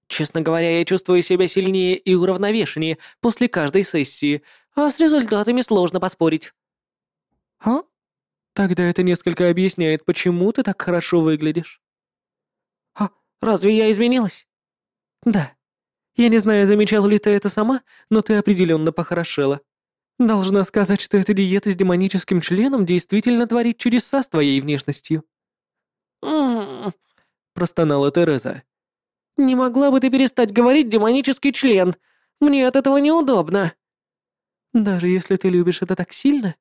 Честно говоря, я чувствую себя сильнее и уравновешеннее после каждой сессии, а с результатами сложно поспорить. А? Тогда это несколько объясняет, почему ты так хорошо выглядишь. А разве я изменилась? Да. Я не знаю, замечала ли ты это сама, но ты определенно похорошела. Должна сказать, что эта диета с демоническим членом действительно творит чудеса с твоей внешностью. «М-м-м», простонала Тереза. «Не могла бы ты перестать говорить демонический член? Мне от этого неудобно». «Даже если ты любишь это так сильно?»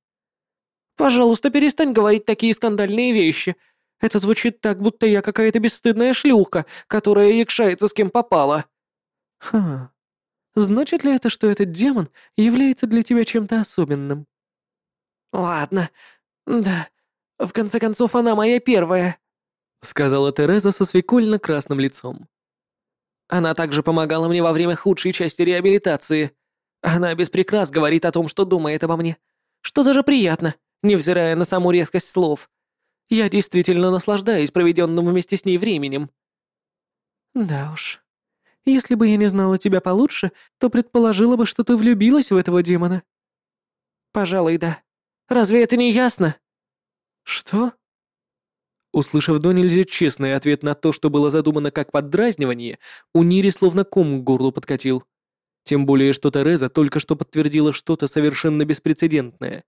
«Пожалуйста, перестань говорить такие скандальные вещи. Это звучит так, будто я какая-то бесстыдная шлюха, которая якшается с кем попала». «Ха, Значит ли это, что этот демон является для тебя чем-то особенным? Ладно. Да. В конце концов, она моя первая, сказала Тереза со свекольно-красным лицом. Она также помогала мне во время худшей части реабилитации. Она без прикрас говорит о том, что думает обо мне. Что даже приятно, невзирая на саму резкость слов. Я действительно наслаждаюсь проведенным вместе с ней временем. Да уж. Если бы я не знала тебя получше, то предположила бы, что ты влюбилась в этого демона. Пожалуй, да. Разве это не ясно? Что? Услышав до нельзя честный ответ на то, что было задумано как поддразнивание, у Нири словно ком к горлу подкатил. Тем более, что Тереза только что подтвердила что-то совершенно беспрецедентное.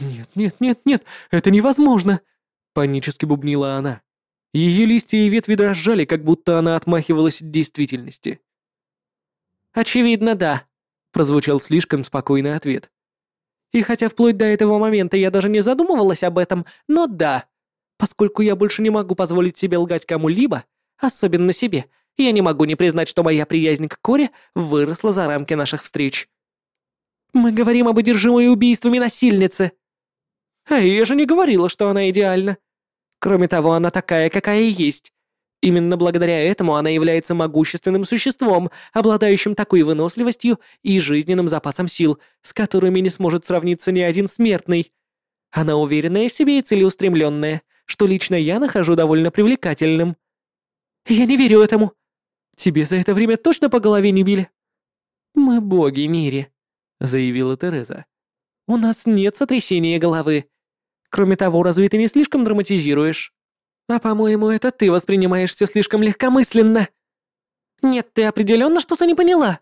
«Нет, нет, нет, нет, это невозможно!» — панически бубнила она. Ее листья и ветви дрожали, как будто она отмахивалась от действительности. «Очевидно, да», — прозвучал слишком спокойный ответ. «И хотя вплоть до этого момента я даже не задумывалась об этом, но да, поскольку я больше не могу позволить себе лгать кому-либо, особенно себе, я не могу не признать, что моя приязнь к Коре выросла за рамки наших встреч. Мы говорим об одержимой убийствами насильницы. А я же не говорила, что она идеальна. Кроме того, она такая, какая есть. Именно благодаря этому она является могущественным существом, обладающим такой выносливостью и жизненным запасом сил, с которыми не сможет сравниться ни один смертный. Она уверенная в себе и целеустремленная, что лично я нахожу довольно привлекательным. Я не верю этому. Тебе за это время точно по голове не били? Мы боги, Нири, заявила Тереза. У нас нет сотрясения головы. Кроме того, разве ты не слишком драматизируешь? А по-моему, это ты воспринимаешь все слишком легкомысленно. Нет, ты определенно что-то не поняла.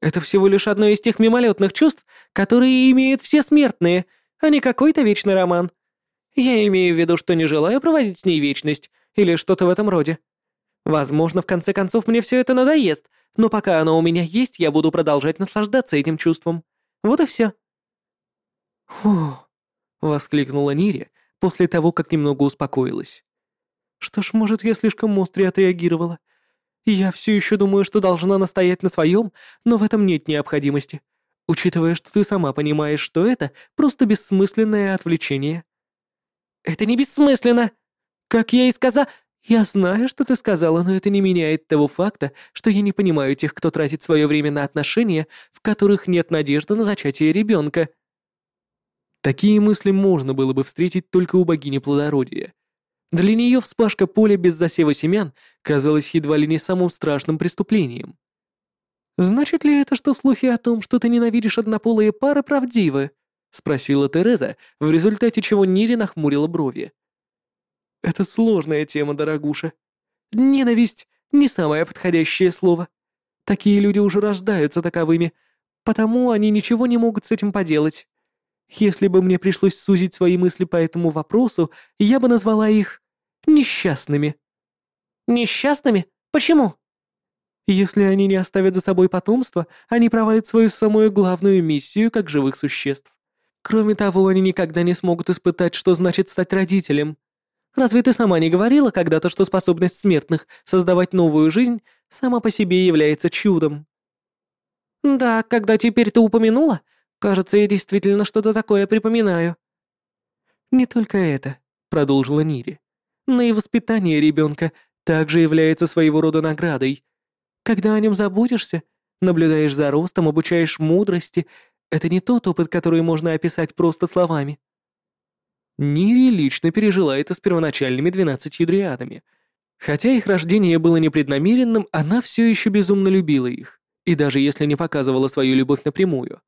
Это всего лишь одно из тех мимолетных чувств, которые имеют все смертные, а не какой-то вечный роман. Я имею в виду, что не желаю проводить с ней вечность или что-то в этом роде. Возможно, в конце концов мне все это надоест, но пока оно у меня есть, я буду продолжать наслаждаться этим чувством. Вот и все. «Фух», — воскликнула Нири после того, как немного успокоилась. «Что ж, может, я слишком остро отреагировала. Я все еще думаю, что должна настоять на своем, но в этом нет необходимости, учитывая, что ты сама понимаешь, что это просто бессмысленное отвлечение». «Это не бессмысленно! Как я и сказала...» «Я знаю, что ты сказала, но это не меняет того факта, что я не понимаю тех, кто тратит свое время на отношения, в которых нет надежды на зачатие ребенка». Такие мысли можно было бы встретить только у богини плодородия. Для нее вспашка поля без засева семян казалась едва ли не самым страшным преступлением. «Значит ли это, что слухи о том, что ты ненавидишь однополые пары, правдивы?» — спросила Тереза, в результате чего Нири нахмурила брови. Это сложная тема, дорогуша. Ненависть — не самое подходящее слово. Такие люди уже рождаются таковыми, потому они ничего не могут с этим поделать. Если бы мне пришлось сузить свои мысли по этому вопросу, я бы назвала их несчастными. Несчастными? Почему? Если они не оставят за собой потомство, они провалят свою самую главную миссию как живых существ. Кроме того, они никогда не смогут испытать, что значит стать родителем. Разве ты сама не говорила когда-то, что способность смертных создавать новую жизнь сама по себе является чудом? Да, когда теперь ты упомянула, кажется, я действительно что-то такое припоминаю. Не только это, продолжила Нири, но и воспитание ребенка также является своего рода наградой. Когда о нем заботишься, наблюдаешь за ростом, обучаешь мудрости, это не тот опыт, который можно описать просто словами. Нири лично пережила это с первоначальными двенадцатью дриадами. Хотя их рождение было непреднамеренным, она все еще безумно любила их, и даже если не показывала свою любовь напрямую.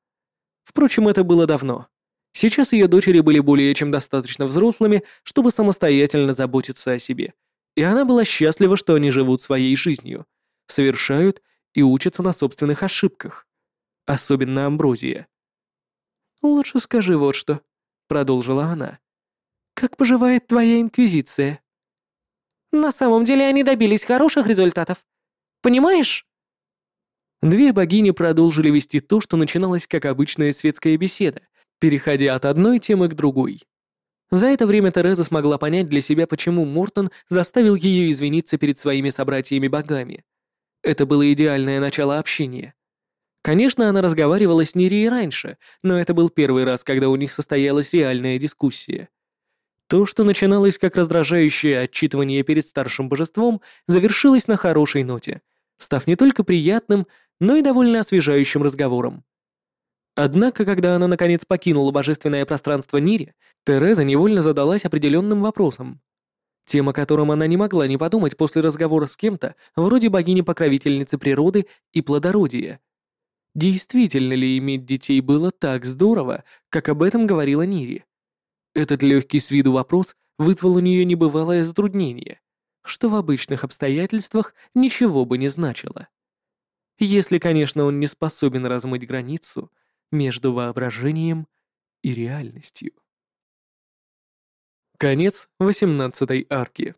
Впрочем, это было давно. Сейчас ее дочери были более чем достаточно взрослыми, чтобы самостоятельно заботиться о себе. И она была счастлива, что они живут своей жизнью, совершают и учатся на собственных ошибках. Особенно Амброзия. «Лучше скажи вот что», — продолжила она. Как поживает твоя инквизиция? На самом деле они добились хороших результатов. Понимаешь? Две богини продолжили вести то, что начиналось как обычная светская беседа, переходя от одной темы к другой. За это время Тереза смогла понять для себя, почему Мортон заставил ее извиниться перед своими собратьями-богами. Это было идеальное начало общения. Конечно, она разговаривала с Нирией раньше, но это был первый раз, когда у них состоялась реальная дискуссия. То, что начиналось как раздражающее отчитывание перед старшим божеством, завершилось на хорошей ноте, став не только приятным, но и довольно освежающим разговором. Однако, когда она наконец покинула божественное пространство Нири, Тереза невольно задалась определенным вопросом. Тем, о она не могла не подумать после разговора с кем-то, вроде богини-покровительницы природы и плодородия. Действительно ли иметь детей было так здорово, как об этом говорила Нири? Этот легкий с виду вопрос вызвал у нее небывалое затруднение, что в обычных обстоятельствах ничего бы не значило. Если, конечно, он не способен размыть границу между воображением и реальностью. Конец 18 арки.